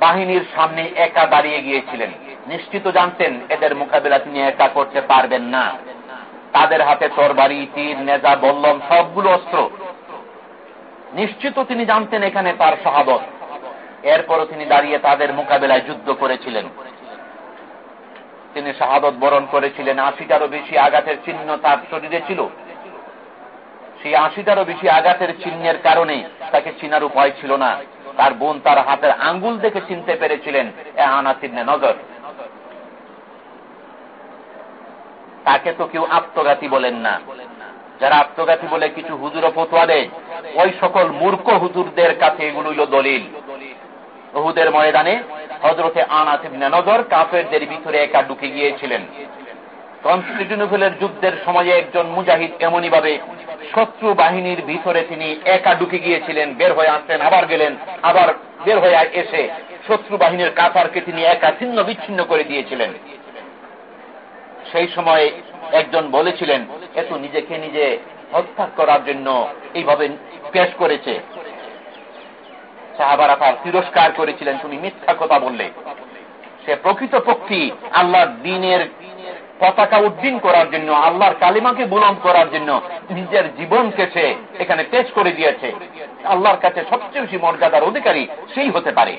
বাহিনীর সামনে একা দাঁড়িয়ে গিয়েছিলেন। নিশ্চিত জানতেন এদের মোকাবিলা তিনি একা করতে পারবেন না। তাদের হাতে তরবারি, তীর, নেজা, বল্লম সবগুলো অস্ত্র। নিশ্চিত তিনি জানতেন এখানে তার সহাবত এরপরও তিনি দাঁড়িয়ে তাদের মোকাবেলায় যুদ্ধ করেছিলেন। তিনি শাহাদত বরণ করেছিলেন। আশিটারও বেশি আঘাতের চিহ্ন তার শরীরে ছিল। সেই আশিটারও বেশি আঘাতের চিহ্নের কারণে তাকে চিনার উপায় ছিল না। তার বোন তার হাতের আঙ্গুল দেখে চিনতে পেরেছিলেন এ আনাসিনে নজর। তাকে তো কেউ আত্মঘাতী বলেন না। যারা আত্মঘাতী বলে কিছু হুজুর ফতুয়া দেয়, ওই সকল মূর্খ হুজুরদের কাছে এগুলো হল দলিল। বহুদের ময়দানে হজরতে আনাসিবনে নজর কাফেরদের ভিতরে একা ঢুকে গিয়েছিলেন। কনস্টিটিউনোফেলের যুদ্ধের সময়ে একজন মুজাহিদ এমনই ভাবে শত্রু বাহিনীর ভিতরে তিনি একা ঢুকে গিয়েছিলেন, বের হয়ে আসলেন, আবার গেলেন, আবার বের হয়ে এসে শত্রু বাহিনীর কাতারকে তিনি একা ছিন্ন বিচ্ছিন্ন করে দিয়েছিলেন। সেই সময় একজন বলেছিলেন এত নিজেকে নিজে হত্যা করার জন্য এইভাবে পেশ করেছে। সাহাবারা তার তিরস্কার করেছিলেন, তুমি মিথ্যা কথা বললে। সে প্রকৃত পক্ষী আল্লাহর দিনের পতাকা উদ্দিন করার জন্য, আল্লাহর কালিমাকে বুলন করার জন্য নিজের জীবনকে সে এখানে পেশ করে দিয়েছে। আল্লাহর কাছে সবচেয়ে বেশি মর্যাদার অধিকারী সেই হতে পারে।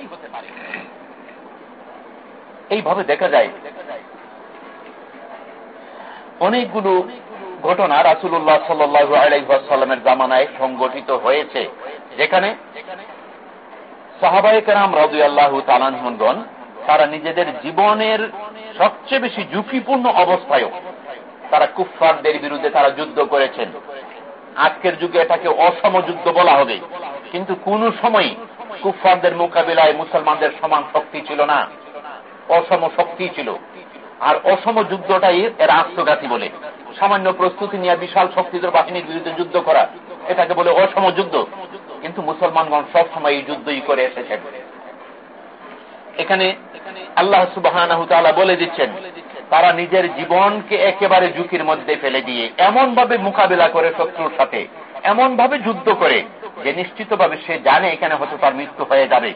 এইভাবে দেখা যায়, অনেকগুলো ঘটনা রাসুল্লাহ সাল্লু আলাইসাল্লামের জামানায় সংগঠিত হয়েছে, যেখানে সাহাবাহিকেরাম রাজু আল্লাহ তালানগণ তারা নিজেদের জীবনের সবচেয়ে বেশি ঝুঁকিপূর্ণ অবস্থায়ও তারা কুফফারদের বিরুদ্ধে তারা যুদ্ধ করেছেন। আজকের যুগে এটাকে অসম যুদ্ধ বলা হবে। কিন্তু কোন সময় কুফফারদের মোকাবিলায় মুসলমানদের সমান শক্তি ছিল না। অসম শক্তি ছিল। আর অসম যুদ্ধটাই এর আত্মঘাতী বলে। সামান্য প্রস্তুতি নিয়ে বিশাল শক্তিধর বাহিনীর বিরুদ্ধে যুদ্ধ করা, এটাকে বলে অসম যুদ্ধ। কিন্তু মুসলমানগণ সবসময় এই যুদ্ধই করে এসেছেন। এখানে আল্লাহ সুবাহ বলে দিচ্ছেন, তারা নিজের জীবনকে একেবারে ঝুঁকির মধ্যে ফেলে দিয়ে এমন ভাবে মোকাবেলা করে শত্রুর সাথে এমন ভাবে যুদ্ধ করে, যে নিশ্চিতভাবে সে জানে এখানে হয়তো তার মৃত্যু হয়ে যাবে।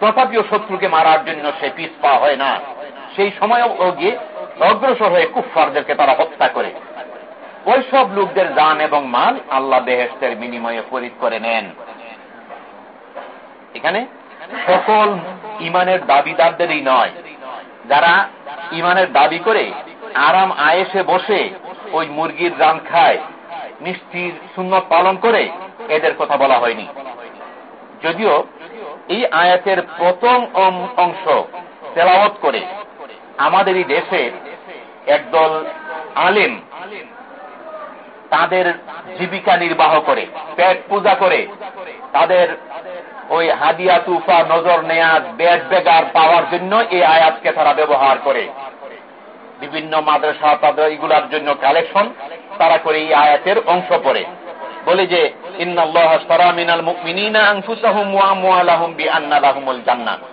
তথাপিও শত্রুকে মারার জন্য সে পিস পাওয়া হয় না। সেই সময়ও গিয়ে অগ্রসর হয়ে কুফারদেরকে তারা হত্যা করে। ওই সব লোকদের জান এবং মাল আল্লাহ বেহেস্তের বিনিময়ে ফরিদ করে নেন। এখানে সকল ইমানের দাবিদারদেরই নয়। যারা ইমানের দাবি করে আরাম আয়েসে বসে ওই মুরগির রান খায়, মিষ্টির সুন্নত পালন করে, এদের কথা বলা হয়নি। যদিও এই আয়াতের প্রথম অংশ তেলাওয়াত করে, আমাদেরই দেশে একদল আলেম তাদের জীবিকা নির্বাহ করে, পেট পূজা করে, তাদের ওই হাদিয়া তুফা নজর নেয়াজ বেদ বেগার পাওয়ার জন্য এই আয়াতকে তারা ব্যবহার করে। বিভিন্ন মাদ্রাসা, তাদের এগুলার জন্য কালেকশন তারা করে এই আয়াতের অংশ পড়ে। বলে যে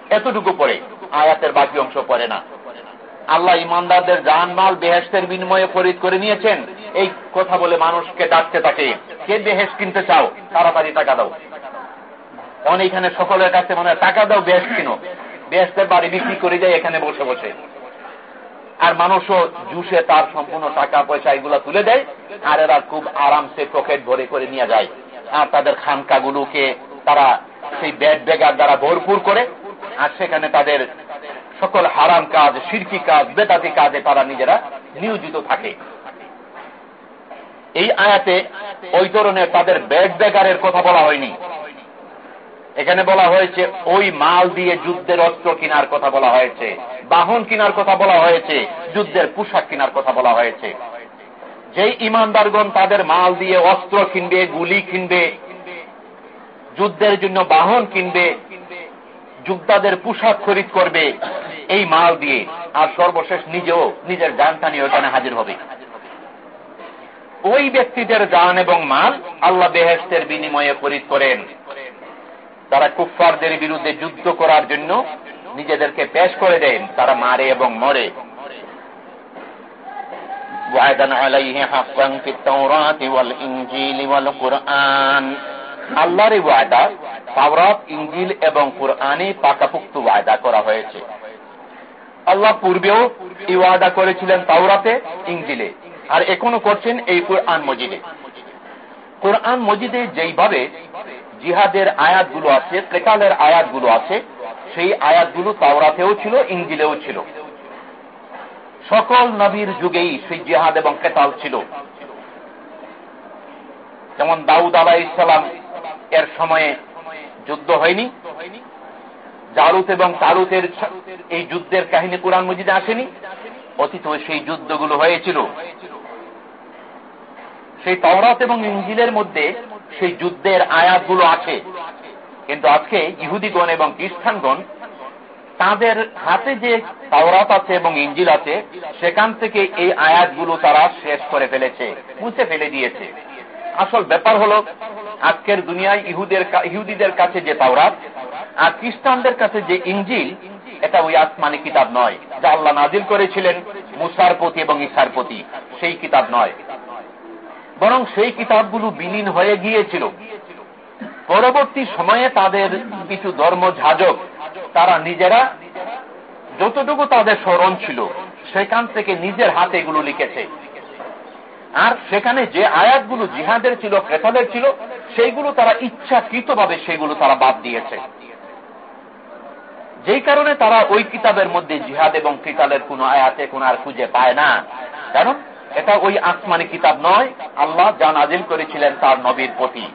এতটুকু পড়ে, আয়াতের বাকি অংশ পড়ে না। আল্লাহ ইমানদারদের জানমাল বেহেস্তের বিনিময়ে ফরিদ করে নিয়েছেন। এই কথা বলে মানুষকে ডাকতে থাকে, কে বেহেস কিনতে চাও? তাড়াতাড়ি টাকা দাও। তখন এখানে সকলের কাছে মনে হয় টাকা দাও, বেশ কিনো। বেহেস্তের বাড়ি বিক্রি করে যায় এখানে বসে বসে। আর মানুষও জুসে তার সম্পূর্ণ টাকা, পয়সা এগুলো তুলে দেয়, আর এরা খুব আরামসে পকেট ভরে করে নিয়ে যায়। আর তাদের খানকাগুলোকে তারা সেই ব্যাট বেগার দ্বারা ভরপুর করে, আর সেখানে তাদের সকল হারাম কাজ, সিরকি কাজ, বেতাতি কাজে তারা নিজেরা নিয়োজিত থাকে। এই আয়াতে ওই ধরনের তাদের ব্যাগ বেগারের কথা বলা হয়নি। এখানে বলা হয়েছে, ওই মাল দিয়ে যুদ্ধের অস্ত্র কেনার কথা বলা হয়েছে, বাহন কেনার কথা বলা হয়েছে, যুদ্ধের পোশাক কেনার কথা বলা হয়েছে। যেই ইমানদারগণ তাদের মাল দিয়ে অস্ত্র কিনবে, গুলি কিনবে, যুদ্ধের জন্য বাহন কিনবে, যোদ্ধাদের পোশাক খরিদ করবে, এই মাল দিয়ে আর সর্বশেষ নিজেও নিজের জানটা নিয়ে ওখানে হাজির হবে। ওই ব্যক্তিদের জান এবং মাল আল্লাহ বেহেস্তের বিনিময়ে খরিদ করেন। তারা কুফফারদের বিরুদ্ধে যুদ্ধ করার জন্য নিজেদেরকে পেশ করে দেন। তারা মারে এবং মরে। আল্লাহর ওয়াদা ইঞ্জিল এবং কোরআনে পাকাপুক্ত ওয়াদা করা হয়েছে। আল্লাহ পূর্বেও এই ওয়াদা করেছিলেন তাওরাতে ইঞ্জিলে আর এখনও করছেন এই কোরআন মজিদে। কোরআন মজিদে যেইভাবে জিহাদের আয়াতগুলো আছে কেকালের আয়াতগুলো আছে, সেই আয়াতগুলো তাওরাতেও ছিল ইঞ্জিলেও ছিল। সকল নবীর যুগেই সেই জিহাদ এবং কেতাল ছিল। যেমন দাউদ আলাহ ইসলাম এর সময়ে যুদ্ধ হয়নি। জারুত এবং তারুতের এই যুদ্ধের কাহিনী কোরআন মজিদে আসেনি। অতীত সেই যুদ্ধগুলো হয়েছিল। সেই তওরাত এবং ইঞ্জিলের মধ্যে সেই যুদ্ধের আয়াতগুলো আছে। কিন্তু আজকে ইহুদিগণ এবং খ্রিস্টানগণ তাদের হাতে যে তাওরাত আছে এবং ইঞ্জিল আছে, সেখান থেকে এই আয়াতগুলো তারা শেষ করে ফেলেছে, মুছে ফেলে দিয়েছে। আসল ব্যাপার হলো, আজকের দুনিয়ায় ইহুদের ইহুদিদের কাছে যে তাওরাত আর খ্রিস্টানদের কাছে যে ইঞ্জিল, এটা ওই আসমানি কিতাব নয়। যা আল্লাহ নাজিল করেছিলেন মুসার প্রতি এবং ইসার প্রতি, সেই কিতাব নয়। বরং সেই কিতাবগুলো বিলীন হয়ে গিয়েছিল। পরবর্তী সময়ে তাদের কিছু ধর্ম ঝাজক তারা নিজেরা যতটুকু তাদের স্মরণ ছিল, সেখান থেকে নিজের হাতে এগুলো লিখেছে। আর সেখানে যে আয়াতগুলো জিহাদের ছিল, ক্রেতাদের ছিল, সেইগুলো তারা ইচ্ছাকৃতভাবে সেগুলো তারা বাদ দিয়েছে। যেই কারণে তারা ওই কিতাবের মধ্যে জিহাদ এবং কিতালের কোন আয়াতে কোন আর খুঁজে পায় না। কারণ এটা ওই আসমানি কিতাব নয়, আল্লাহ যা নাজিল করেছিলেন তার নবীর প্রতি।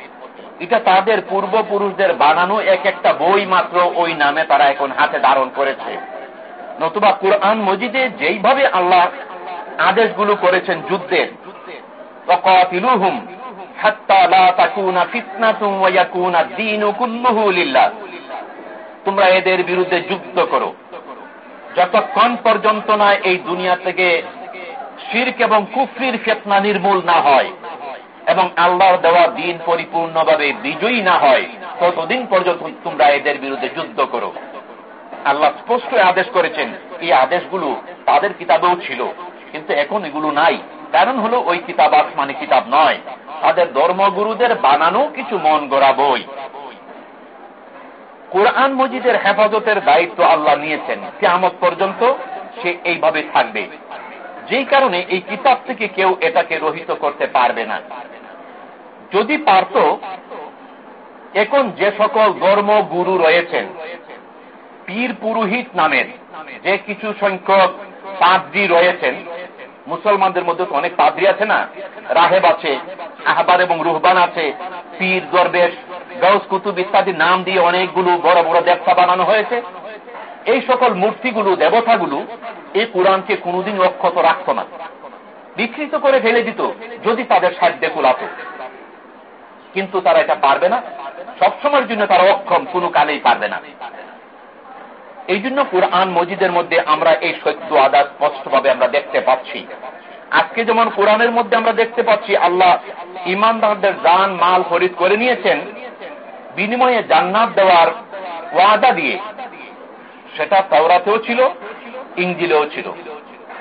এটা তাদের পূর্বপুরুষদের বানানো এক একটা বই মাত্র, ওই নামে তারা এখন হাতে ধারণ করেছে। নতুবা কোরআন মজিদে যেইভাবে আল্লাহ আদেশগুলো করেছেন যুদ্ধের তোমরা এদের বিরুদ্ধে যুদ্ধ করো। যতক্ষণ পর্যন্ত না এই দুনিয়া থেকে শির্ক এবং কুফরির ফেতনা নির্মূল না হয় এবং আল্লাহর দেওয়া দিন পরিপূর্ণভাবে বিজয়ী না হয়, ততদিন পর্যন্ত তোমরা এদের বিরুদ্ধে যুদ্ধ করো। আল্লাহ স্পষ্ট আদেশ করেছেন, এই আদেশগুলো তাদের কিতাবেও ছিল, কিন্তু এখন এগুলো নাই। কারণ হলো ওই কিতাব আসমানি কিতাব নয়, তাদের ধর্মগুরুদের বানানো কিছু মন গড়া বই। কোরআন মজিদের হেফাজতের দায়িত্ব আল্লাহ নিয়েছেন কেমত পর্যন্ত সে এইভাবে থাকবে। যেই কারণে এই কিতাব থেকে কেউ এটাকে রহিত করতে পারবে না। যদি পারত, এখন যে সকল ধর্ম গুরু রয়েছেন, পীর পুরোহিত নামের যে কিছু সংখ্যক পাদ্রি রয়েছেন, মুসলমানদের মধ্যে তো অনেক পাদ্রি আছে না? রাহেব আছে, আহবার এবং রুহবান আছে, পীর, দরবেশ গৌস কুতুব ইত্যাদি নাম দিয়ে অনেকগুলো বড় বড় ব্যবসা বানানো হয়েছে। এই সকল মূর্তিগুলো, দেবতাগুলো এই কোরআনকে কোনোদিন অক্ষত রাখত না। বিকৃত করে ফেলে দিত, যদি তাদের সাধ্যে কুলাত। কিন্তু তারা এটা পারবে না। সবসময়ের জন্য তারা অক্ষম, কোনো কালেই পারবে না। এই জন্য কোরআন মজিদের মধ্যে আমরা এই সত্য আদা স্পষ্টভাবে আমরা দেখতে পাচ্ছি। আজকে যেমন কোরআনের মধ্যে আমরা দেখতে পাচ্ছি, আল্লাহ ইমানদারদের জান, মাল খরিদ করে নিয়েছেন। বিনিময়ে জান্নাত দেওয়ার ওয়াদা দিয়ে সেটা তাওরাতেও ছিল ইংজিলেও ছিল।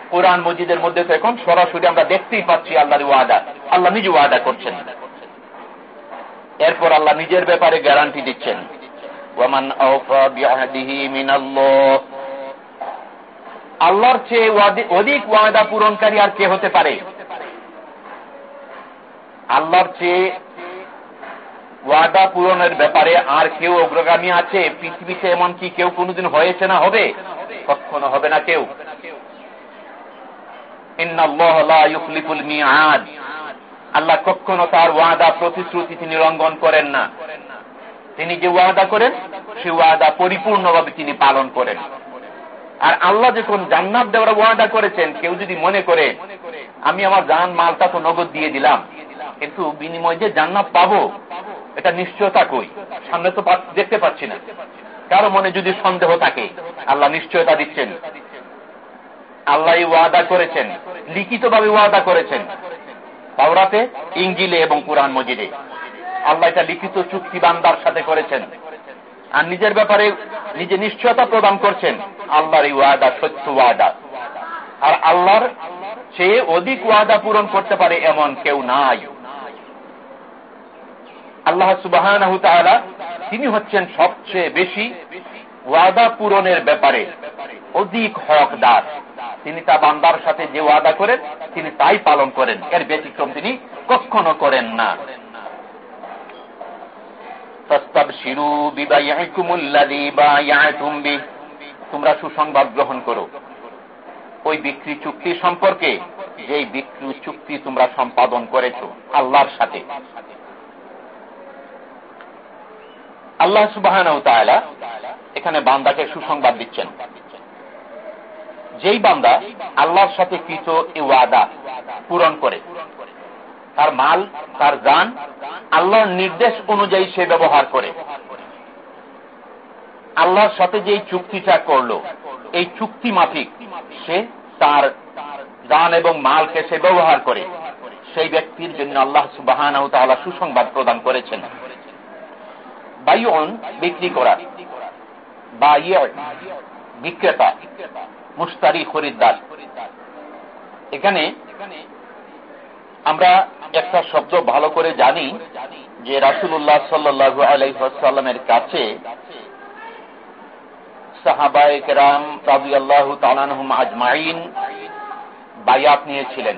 কোরআন মজিদের মধ্যে তো এখন সরাসরি আমরা দেখতেই পাচ্ছি আল্লাহর ওয়াদা। আল্লাহ নিজে ওয়াদা করছেন। এরপর আল্লাহ নিজের ব্যাপারে গ্যারান্টি দিচ্ছেন। আল্লাহর চেয়ে অধিক ওয়াদা পূরণকারী আর কে হতে পারে? আল্লাহর চেয়ে ওয়াদা পূরণের ব্যাপারে আর কেউ অগ্রগামী আছে? পৃথিবীতে এমন কি কেউ কোনোদিন হয়েছে না হবে? কখনো হবে না কেউ। আল্লাহ কখনো তার ওয়াদা, প্রতিশ্রুতি তিনি লঙ্ঘন করেন না। তিনি যে ওয়াদা করেন, সে ওয়াদা পরিপূর্ণভাবে তিনি পালন করেন। আর আল্লাহ যখন জান্নাত দেওয়ার ওয়াদা করেছেন, কেউ যদি মনে করে, আমি আমার জান মালটা তো নগদ দিয়ে দিলাম। কিন্তু বিনিময় যে জান্নাত পাবো এটা নিশ্চয়তা কই? সামনে তো দেখতে পাচ্ছি না। কারও মনে যদি সন্দেহ থাকে, আল্লাহ নিশ্চয়তা দিচ্ছেন। আল্লাহ ওয়াদা করেছেন, লিখিতভাবে ওয়াদা করেছেন। তাওরাতে ইঞ্জিলে এবং কোরআন মজিদে। আল্লাহ এটা লিখিত চুক্তি বান্দার সাথে করেছেন। আর নিজের ব্যাপারে নিজে নিশ্চয়তা প্রদান করছেন, আল্লাহর এই ওয়াদা সত্য ওয়াদা। আর আল্লাহর সে অধিক ওয়াদা পূরণ করতে পারে এমন কেউ নাই। আল্লাহ সুবাহ তিনি হচ্ছেন সবচেয়ে বেশি ওয়াদা পূরণের ব্যাপারে অধিক হকদার। তিনি তা বান্দার সাথে যে ওয়াদা করেন, তিনি তাই পালন করেন। এর ব্যতিক্রম তিনি কখনো করেন না। তোমরা সুসংবাদ গ্রহণ করো। ওই বিক্রি চুক্তি সম্পর্কে যেই বিক্রি চুক্তি তোমরা সম্পাদন করেছ, আল্লাহর সাথে। আল্লাহ সুবাহ এখানে বান্দাকে সুসংবাদ দিচ্ছেন। যেই বান্দা আল্লাহর সাথে কৃত এ ওয়াদা পূরণ করে, তার মাল, তার গান আল্লাহর নির্দেশ অনুযায়ী সে ব্যবহার করে। আল্লাহর সাথে যে চুক্তিটা করল, এই চুক্তি মাফিক সে তার গান এবং মালকে সে ব্যবহার করে। সেই ব্যক্তির জন্য আল্লাহ সুবাহান সুসংবাদ প্রদান করেছেন। বায়ুন বিক্রি করা বা বিক্রেতা মুস্তারি খরিদ্দার। এখানে আমরা একটা শব্দ ভালো করে জানি যে রাসুল্লাহ সাল্লু আলাইসাল্লামের কাছে সাহাবায়াম রাবি আল্লাহ তালানহম আজমাইন বায়াত নিয়েছিলেন।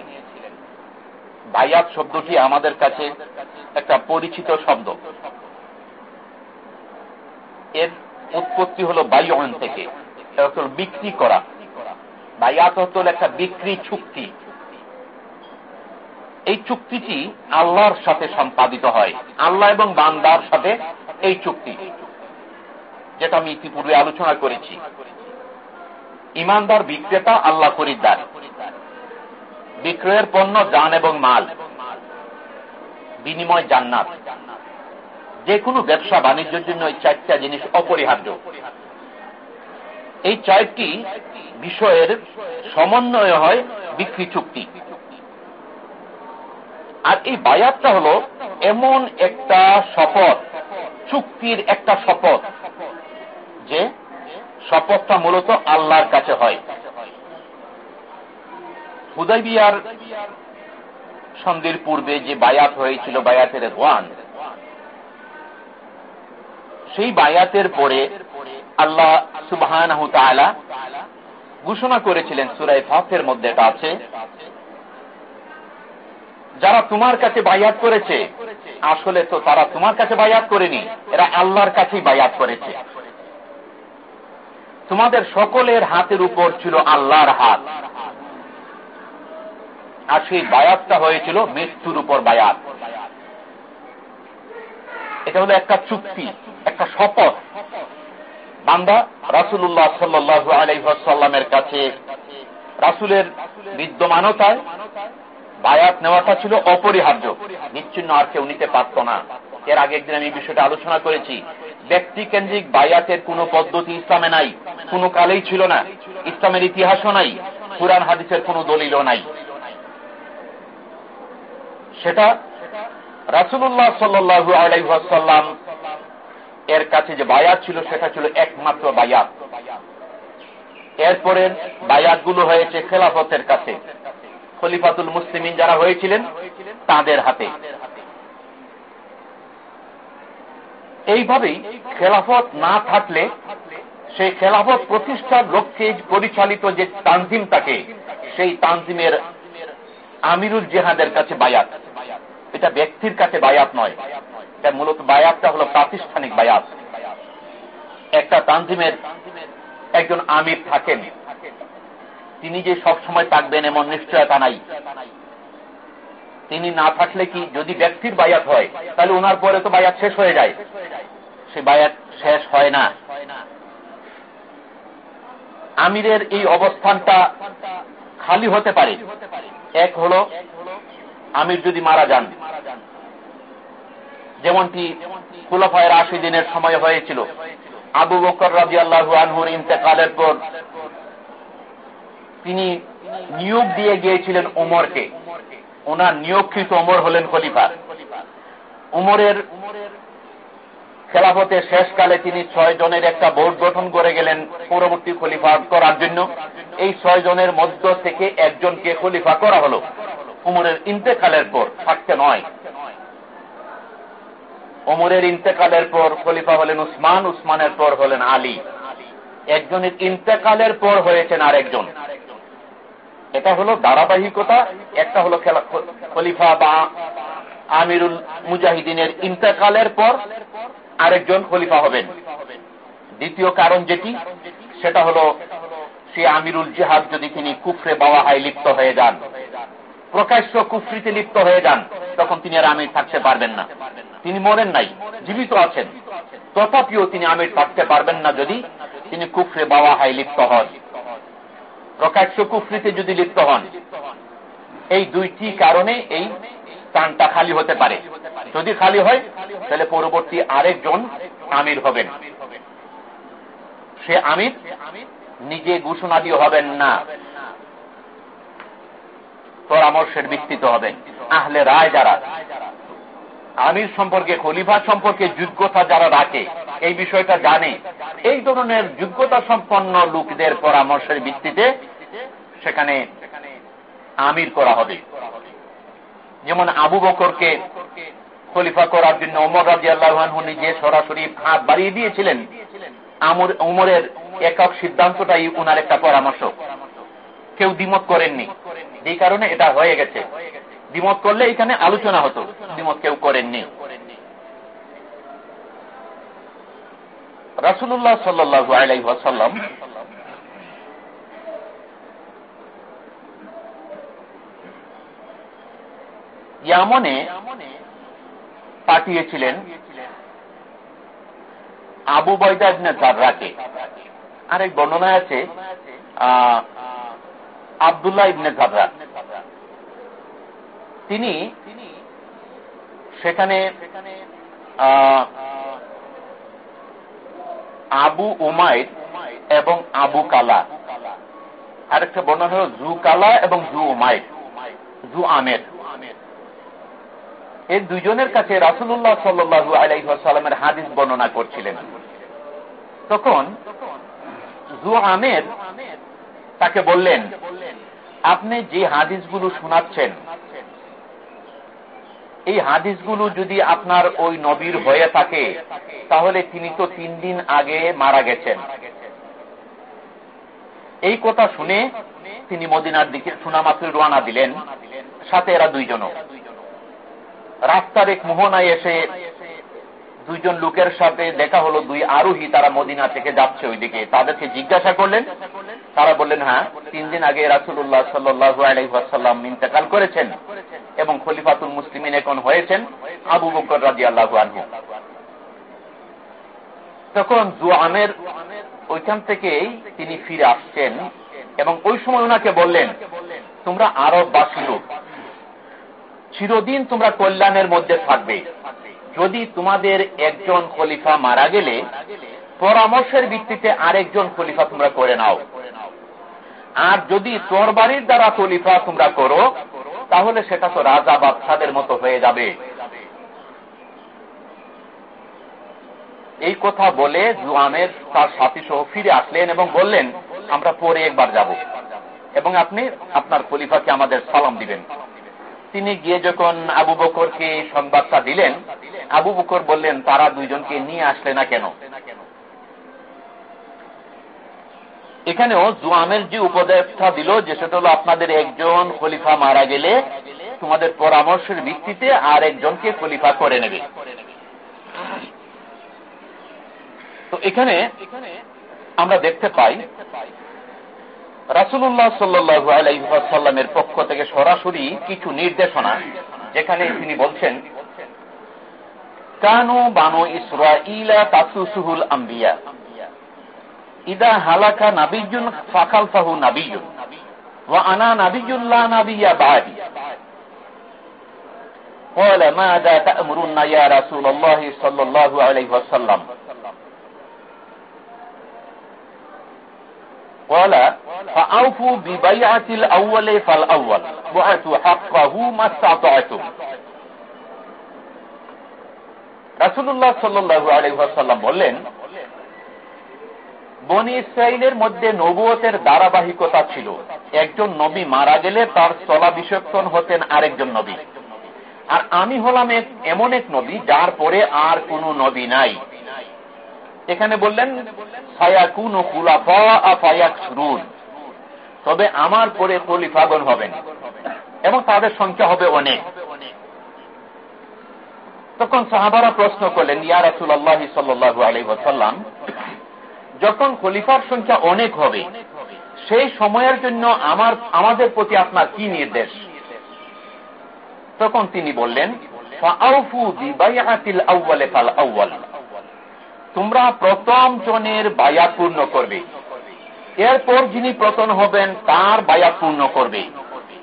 বায়াত শব্দটি আমাদের কাছে একটা পরিচিত শব্দ। এর উৎপত্তি হল বায়ন থেকে। বিক্রি করা। বায়াত হল একটা বিক্রি চুক্তি। এই চুক্তিটি আল্লাহর সাথে সম্পাদিত হয়। আল্লাহ এবং বান্দার সাথে এই চুক্তি, যেটা আমি ইতিপূর্বে আলোচনা করেছি। ইমানদার বিক্রেতা আল্লাহ খরিদ্দার। বিক্রয়ের পণ্য যান এবং মাল। বিনিময় জান্নাত। যে কোনো ব্যবসা বাণিজ্যের জন্য এই চারটা জিনিস অপরিহার্য। এই চারটি বিষয়ের সমন্বয় হয় বিক্রি চুক্তি। আর এই বায়াতটা হল এমন একটা শপথ, চুক্তির একটা শপথ, যে শপথটা মূলত আল্লাহর কাছে হয়। হুদাইবিয়ার সন্ধির পূর্বে যে বায়াত হয়েছিল, বায়াতের ওয়ান সেই বায়াতের পরে আল্লাহ সুবাহ ঘোষণা করেছিলেন সুরাই ফাফের মধ্যে এটা আছে, যারা তোমার কাছে বায়াত করেছে, আসলে তো তারা তোমার কাছে বায়াত করেনি, এরা আল্লাহর কাছেই বায়াত করেছে। তোমাদের সকলের হাতের উপর ছিল আল্লাহর হাত। আর সেই বায়াতটা হয়েছিল মৃত্যুর উপর বায়াত। এটা হলো একটা চুক্তি, একটা শপথ। বান্দা রাসুল্লাহ সাল্লু আলাইসাল্লামের কাছে রাসুলের বিদ্যমানতায় বায়াত নেওয়াটা ছিল অপরিহার্য। নিশ্চিন্ন আর কেউ নিতে পারত না। এর আগে একদিন আমি বিষয়টা আলোচনা করেছি। ব্যক্তি কেন্দ্রিক বায়াতের কোন পদ্ধতি ইসলামে নাই, কোন কালেই ছিল না। ইসলামের ইতিহাসও নাই, কোরআন, হাদিসের কোন দলিলও নাই। সেটা রাসুল্লাহ সাল্লু আলাইসাল্লাম এর কাছে যে বায়াত ছিল, সেটা ছিল একমাত্র বায়াত। এরপরে বায়াতগুলো হয়েছে খেলাফতের কাছে। খলিফাতুল মুসলিমিন যারা হয়েছিলেন, তাদের হাতে। এইভাবেই খেলাফত না থাকলে সেই খেলাফত প্রতিষ্ঠার লক্ষ্যে পরিচালিত যে তানজিম থাকে সেই তানজিমের আমিরুল জেহাদের কাছে বায়াত। এটা ব্যক্তির কাছে বায়াত নয়। এটা মূলত বায়াতটা হলো প্রাতিষ্ঠানিক বায়াত। একটা তানজিমের একজন আমির থাকেন। তিনি যে সব সময় থাকবেন এমন নিশ্চয়তা নাই। তিনি না থাকলে কি যদি ব্যক্তির বায়াত হয়, তাহলে ওনার পরে তো বায়াত শেষ হয়ে যায়। সে বায়াত শেষ হয় না। আমিরের এই অবস্থানটা খালি হতে পারে। এক হল আমির যদি মারা যান। যেমনটি কুলফায়ের আশি দিনের সময় হয়েছিল। আবু বকর রাজি আল্লাহ আনহুর ইন্তেকালের পর তিনি নিয়োগ দিয়ে গিয়েছিলেন ওমরকে। ওনার নিয়োগকৃত ওমর হলেন খলিফা। উমরের খেলাফতের শেষকালে তিনি ছয় জনের একটা বোর্ড গঠন করে গেলেন পরবর্তী খলিফা করার জন্য। এই ছয় জনের মধ্য থেকে একজনকে খলিফা করা হল। উমরের ইন্তেকালের পর থাকতে নয়। ওমরের ইন্তেকালের পর খলিফা হলেন উসমান, উসমানের পর হলেন আলী। একজনের ইন্তেকালের পর হয়েছেন আরেকজন। এটা হলো ধারাবাহিকতা, একটা হলো খলিফা বা আমিরুল মুজাহিদিনের ইন্তেকালের পর আরেকজন খলিফা হবেন। দ্বিতীয় কারণ যেটি, সেটা হলো সে আমিরুল জেহাদ যদি তিনি কুফরে বাবা হাই লিপ্ত হয়ে যান প্রকাশ্য কুফরিতে লিপ্ত হয়ে যান, তখন তিনি আর আমির থাকতে পারবেন না। তিনি মরেন নাই, জীবিত আছেন। তথাপিও তিনি আমির থাকতে পারবেন না যদি তিনি কুফরে বাবা হাই লিপ্ত হন। প্রকাশ্য কুফরিতে যদি লিপ্ত হন, এই দুইটি কারণে এই স্থানটা খালি হতে পারে। যদি খালি হয়, তাহলে পরবর্তী আরেকজন আমির হবেন। সে আমির, নিজে ঘোষণা দিয়ে হবেন না। পরামর্শের ভিত্তিতে হবে। আহলে রায় যারা, আমির সম্পর্কে, খলিফা সম্পর্কে যোগ্যতা যারা রাখে, এই বিষয়টা জানে, এই ধরনের যোগ্যতা সম্পন্ন লোকদের পরামর্শের ভিত্তিতে সেখানে আমির করা হবে। যেমন আবু বকরকে খলিফা করার জন্য ওমর রাজি আল্লাহ নিজে সরাসরি হাত বাড়িয়ে দিয়েছিলেন। আমর উমরের একক সিদ্ধান্তটাই উনার একটা পরামর্শ। কেউ দ্বিমত করেননি। এই কারণে এটা হয়ে গেছে। দ্বিমত করলে এখানে আলোচনা হতো। দ্বিমত কেউ করেননি। রাসুল্লাহ সাল্লু আলাই ইয়ামনে পাঠিয়েছিলেন আবু বৈদা ইবনে জাররাকে। আরেক বর্ণনা আছে আবদুল্লাহ ইবনে জাররা তিনি সেখানে আবু উমাইর এবং আবু কালা। আরেকটা বর্ণনা হল জু কালা এবং জু উমাইর জু আমের। এই দুজনের কাছে রাসুল্লাহ সাল্লু আলাইসাল্লামের হাদিস বর্ণনা করছিলেন। তখন জু আমের তাকে বললেন, আপনি যে হাদিসগুলো শোনাচ্ছেন, এই হাদিসগুলো যদি আপনার ওই নবীর হয়ে থাকে, তাহলে তিনি তো তিন দিন আগে মারা গেছেন। এই কথা শুনে তিনি মদিনার দিকে সুনামাত্র রোয়ানা দিলেন, সাথে এরা দুইজনও। রাস্তার এক মোহনায় এসে দুইজন লোকের সাথে দেখা হলো, দুই আরোহী তারা মদিনা থেকে যাচ্ছে ওইদিকে। তাদেরকে জিজ্ঞাসা করলেন? তারা বললেন হ্যাঁ তিন দিন আগে রাসুল্লাহ সাল্লু আলাইসাল্লাম ইন্তেকাল করেছেন এবং খলিফাতুল মুসলিমিন এখন হয়েছেন আবু বকর রাজি আল্লাহ আনহু। তখন জু আমের ওইখান থেকেই তিনি ফিরে আসছেন এবং ওই সময় ওনাকে বললেন, তোমরা আরব বাসী লোক, চিরদিন তোমরা কল্যাণের মধ্যে থাকবে। যদি তোমাদের একজন খলিফা মারা গেলে, পরামর্শের ভিত্তিতে আরেকজন খলিফা তোমরা করে নাও। আর যদি তরবারির দ্বারা খলিফা তোমরা করো, তাহলে সেটা তো রাজা বাদশাদের মতো হয়ে যাবে। এই কথা বলে জুয়ামের তার সাথী সহ ফিরে আসলেন এবং বললেন, আমরা পরে একবার যাব এবং আপনি আপনার খলিফাকে আমাদের সালাম দিবেন। তিনি গিয়ে যখন আবু বকরকে সংবাদটা দিলেন, আবু বকর বললেন, তারা দুইজনকে নিয়ে আসলে না কেন? এখানেও জুয়ামের যে উপদেশটা দিল যে, সেটা হলো আপনাদের একজন খলিফা মারা গেলে তোমাদের পরামর্শের ভিত্তিতে আর একজনকে খলিফা করে নেবে। তো এখানে আমরা দেখতে পাই রাসুল্লাহ সাল্লু আলাইসাল্লামের পক্ষ থেকে সরাসরি কিছু নির্দেশনা যেখানে তিনি বলছেন কানু বানু ইসরা ইলা তাসুসুহুল আম্বিয়া ইদা হালাকা নাবিজুন ফাখাল ফাহু নাবিজুন ওয়া আনা নাবিজুল্লাহ নাবিয়া বাদি قال ماذا تأمرون يا رسول الله صلى الله عليه وسلم قال فأوفوا ببيعة الأول فالأول وأتوا حقه ما استطعتم রাসুল্লাহ সাল্লু আলহাসাল্লাম বললেন বনি ইসরায়েলের মধ্যে নবুয়তের ধারাবাহিকতা ছিল একজন নবী মারা গেলে তার স্থলা বিসর্জন হতেন আরেকজন নবী আর আমি হলাম এমন এক নবী যার পরে আর কোন নবী নাই এখানে বললেন তবে আমার পরে খলিফাগন হবেন। এবং তাদের সংখ্যা হবে অনেক। তখন সাহাবারা প্রশ্ন করলেন, ইয়া রাসুল আল্লাহ সাল্লু আলহাসাল্লাম যখন খলিফার সংখ্যা অনেক হবে, সেই সময়ের জন্য আমার, আমাদের প্রতি আপনার কি নির্দেশ? তখন তিনি বললেন তোমরা প্রথম জনের বায়া পূর্ণ করবে। এরপর যিনি প্রথম হবেন, তার বায়া পূর্ণ করবে।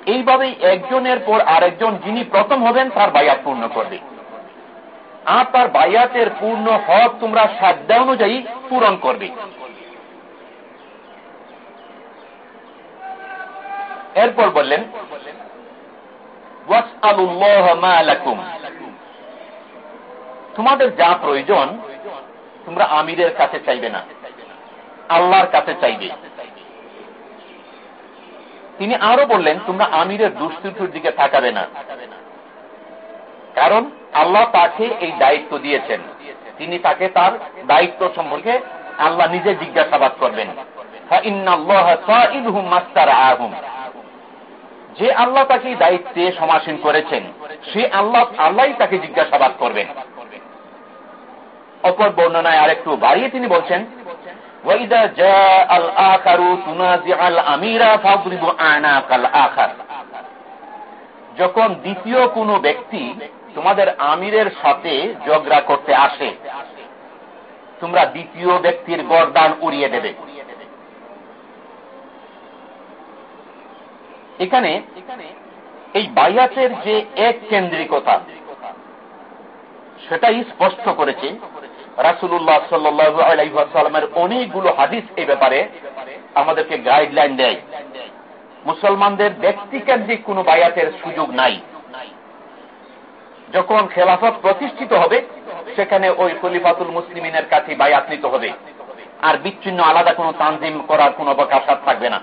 এইভাবেই একজনের পর আরেকজন যিনি প্রথম হবেন, তার বায়া পূর্ণ করবে। আর তার বায়াতের পূর্ণ হক তোমরা সাধ্য অনুযায়ী পূরণ করবে। এরপর বললেন তোমাদের যা প্রয়োজন তোমরা আমিরের কাছে চাইবে না, আল্লাহর কাছে চাইবে। তিনি আরও বললেন, তোমরা আমিরের দুষ্কৃতির দিকে থাকাবে না। কারণ আল্লাহ তাকে এই দায়িত্ব দিয়েছেন। তিনি তাকে তার দায়িত্ব সম্পর্কে আল্লাহ নিজে জিজ্ঞাসাবাদ করবেন। যে আল্লাহ তাকে দায়িত্বে সমাসীন করেছেন, সে আল্লাহ আল্লাহ তাকে জিজ্ঞাসাবাদ করবেন। অপর বর্ণনায় আরেকটু বাড়িয়ে তিনি বলছেন যখন দ্বিতীয় কোনো ব্যক্তি তোমাদের আমিরের সাথে ঝগড়া করতে আসে, তোমরা দ্বিতীয় ব্যক্তির গরদান উড়িয়ে দেবে। এখানে এই বায়াতের যে এক কেন্দ্রিকতা সেটাই স্পষ্ট করেছে রাসুল্লাহ সাল্লু অনেকগুলো হাদিস এই ব্যাপারে আমাদেরকে গাইডলাইন দেয়। মুসলমানদের ব্যক্তিকেন্দ্রিক কোন বায়াতের সুযোগ নাই। যখন খেলাফত প্রতিষ্ঠিত হবে, সেখানে ওই খলিফাতুল মুসলিমিনের কাছে বায়াত নিতে হবে। আর বিচ্ছিন্ন আলাদা কোনো তানজিম করার কোন অবকাশ থাকবে না।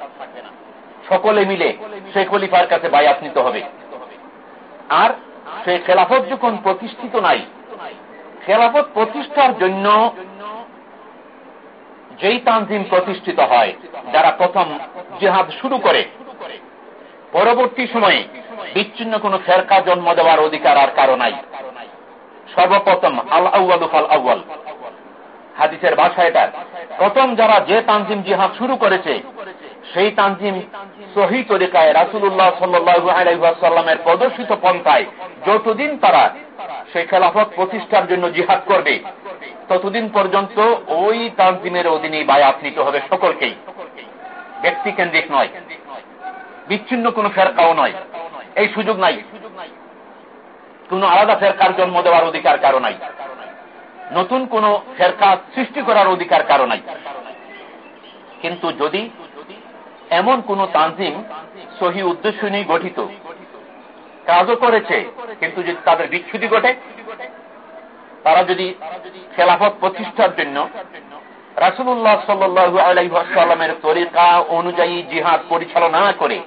সকলে মিলে সেই খলিফার কাছে বায়াত নিতে হবে। আর সেই খেলাফত যখন প্রতিষ্ঠিত নাই খেলাফত প্রতিষ্ঠার জন্য যেই তানজিম প্রতিষ্ঠিত হয়, যারা প্রথম জেহাদ শুরু করে, পরবর্তী সময়ে বিচ্ছিন্ন কোন ফেরকা জন্ম দেওয়ার অধিকার আর কারও নাই। সর্বপ্রথম আল আউ্বালুফাল আউ্বাল হাদিসের ভাষা এটা প্রথম যারা যে তানজিম জিহাদ শুরু করেছে, সেই তানজিম সহি তরিকায় রাসুল্লাহ সাল্লাহ সাল্লামের প্রদর্শিত পন্থায় যতদিন তারা সেই খেলাফত প্রতিষ্ঠার জন্য জিহাদ করবে। ততদিন পর্যন্ত ওই তানজিমের অধীনে বায়াত নিতে হবে সকলকেই। ব্যক্তি কেন্দ্রিক নয়। বিচ্ছিন্ন কোন ফেরকাও নয়। এই সুযোগ নাই। কোন আলাদা ফেরকার জন্ম দেওয়ার অধিকার কারও নাই। নতুন কোন ফেরকা সৃষ্টি করার অধিকার কারও নাই। কিন্তু যদি এমন কোন তানজিম সহি উদ্দেশ্য নিয়ে গঠিত কাজও করেছে, কিন্তু যদি তাদের বিচ্ছুতি ঘটে, তারা যদি খেলাফত প্রতিষ্ঠার জন্য রাসুল্লাহ সাল্লু তরিকা অনুযায়ী জিহাদ পরিচালনা করে,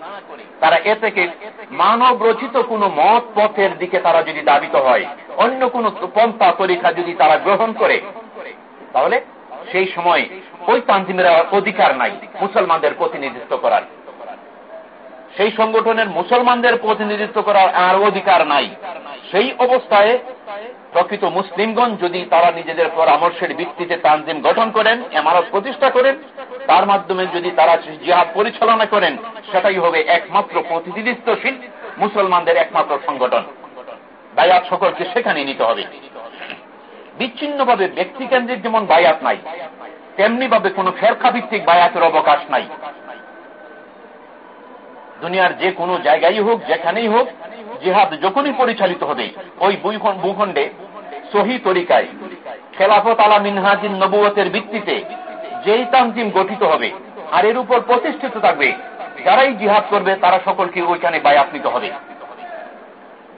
তারা এ থেকে মানব রচিত কোন মত পথের দিকে তারা যদি দাবিত হয়, অন্য কোন পন্থা তরিকা যদি তারা গ্রহণ করে, তাহলে সেই সময় ওই তানজিমের অধিকার নাই, মুসলমানদের প্রতিনিধিত্ব করার। সেই সংগঠনের মুসলমানদের প্রতিনিধিত্ব করার আর অধিকার নাই। সেই অবস্থায় প্রকৃত মুসলিমগণ যদি তারা নিজেদের পরামর্শের ভিত্তিতে তানজিম গঠন করেন, এমারত প্রতিষ্ঠা করেন, তার মাধ্যমে যদি তারা জিহাদ পরিচালনা করেন, সেটাই হবে একমাত্র প্রতিনিধিত্বশীল মুসলমানদের একমাত্র সংগঠন। বায়াত সকলকে সেখানে নিতে হবে। বিচ্ছিন্নভাবে ব্যক্তিকেন্দ্রিক যেমন বায়াত নাই তেমনি ভাবে কোন ফেরকা ভিত্তিক বায়াতের অবকাশ নাই। দুনিয়ার যে কোনো জায়গায় হোক, যেখানেই হোক, জিহাদ যখনই পরিচালিত হবে, ওই ভূখণ্ডে সহি তরিকায়, খেলাফত আলা মিনহাজিন নবুয়তের ভিত্তিতে যেই তান্তিম গঠিত হবে, আর এর উপর প্রতিষ্ঠিত থাকবে, যারাই জিহাদ করবে, তারা সকলকে ওইখানে বায়াত হবে।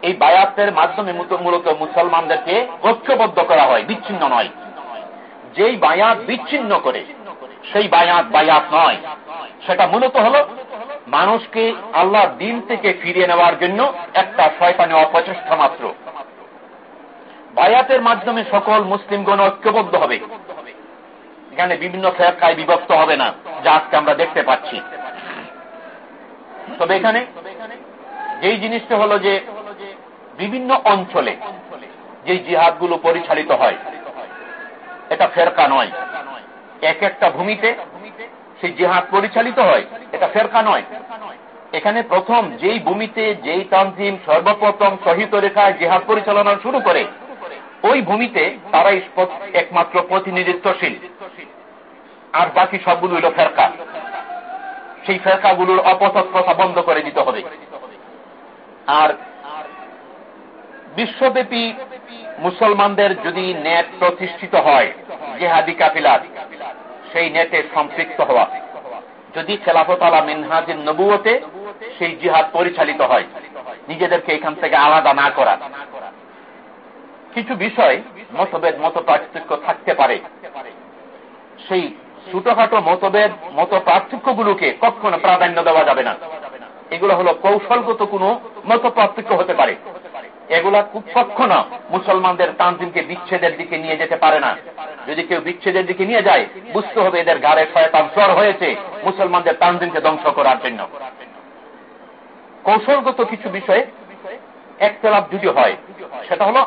এই বায়াতের মাধ্যমে মূলত মুসলমানদেরকে ঐক্যবদ্ধ করা হয়, বিচ্ছিন্ন নয়। যেই বায়াত বিচ্ছিন্ন করে, সেই বায়াত বায়াত নয়। সেটা মূলত হল মানুষকে আল্লাহ দিন থেকে ফিরিয়ে নেওয়ার জন্য একটা শয়তানি অপচেষ্টা মাত্র। বায়াতের মাধ্যমে সকল মুসলিমগণ ঐক্যবদ্ধ হবে। এখানে বিভিন্ন ফেরকায় বিভক্ত হবে না, যা আজকে আমরা দেখতে পাচ্ছি। তবে এখানে যেই জিনিসটা হলো যে বিভিন্ন অঞ্চলে যে জিহাদগুলো পরিচালিত হয়, এটা ফেরকা নয়। এক একটা ভূমিতে সেই জিহাদ পরিচালিত হয়, এটা ফেরকা নয়। এখানে প্রথম যেই ভূমিতে যেই তানজিম সর্বপ্রথম সহিত রেখায় জেহাদ পরিচালনা শুরু করে, ওই ভূমিতে তারাই একমাত্র প্রতিনিধিত্বশীল। আর বাকি সবগুলো হইল ফেরকা। সেই ফেরকাগুলোর অপতৎপ্রথা বন্ধ করে দিতে হবে। আর বিশ্বব্যাপী মুসলমানদের যদি নেট প্রতিষ্ঠিত হয়, জেহাদি কাপিলার সেই নেটে সম্পৃক্ত হওয়া। যদি খেলাফত আলা মিনহাজের নবুয়তে সেই জিহাদ পরিচালিত হয়, নিজেদেরকে এখান থেকে আলাদা না করা। কিছু বিষয় মতভেদ মত পার্থক্য থাকতে পারে। সেই ছোটখাটো মতভেদ মত পার্থক্যগুলোকে কখনো প্রাধান্য দেওয়া যাবে না। এগুলো হলো কৌশলগত কোন মত পার্থক্য হতে পারে। এগুলা খুব কখনো মুসলমানদের তানজিমকে বিচ্ছেদের দিকে নিয়ে যেতে পারে না। যদি কেউ বিচ্ছেদের দিকে নিয়ে যায়, বুঝতে হবে এদের গাড়ে শয়তান জ্বর হয়েছে। মুসলমানদের তানজিমকে ধ্বংস করার জন্য। কৌশলগত কিছু বিষয়ে একতলাপ যদি হয়, সেটা হলো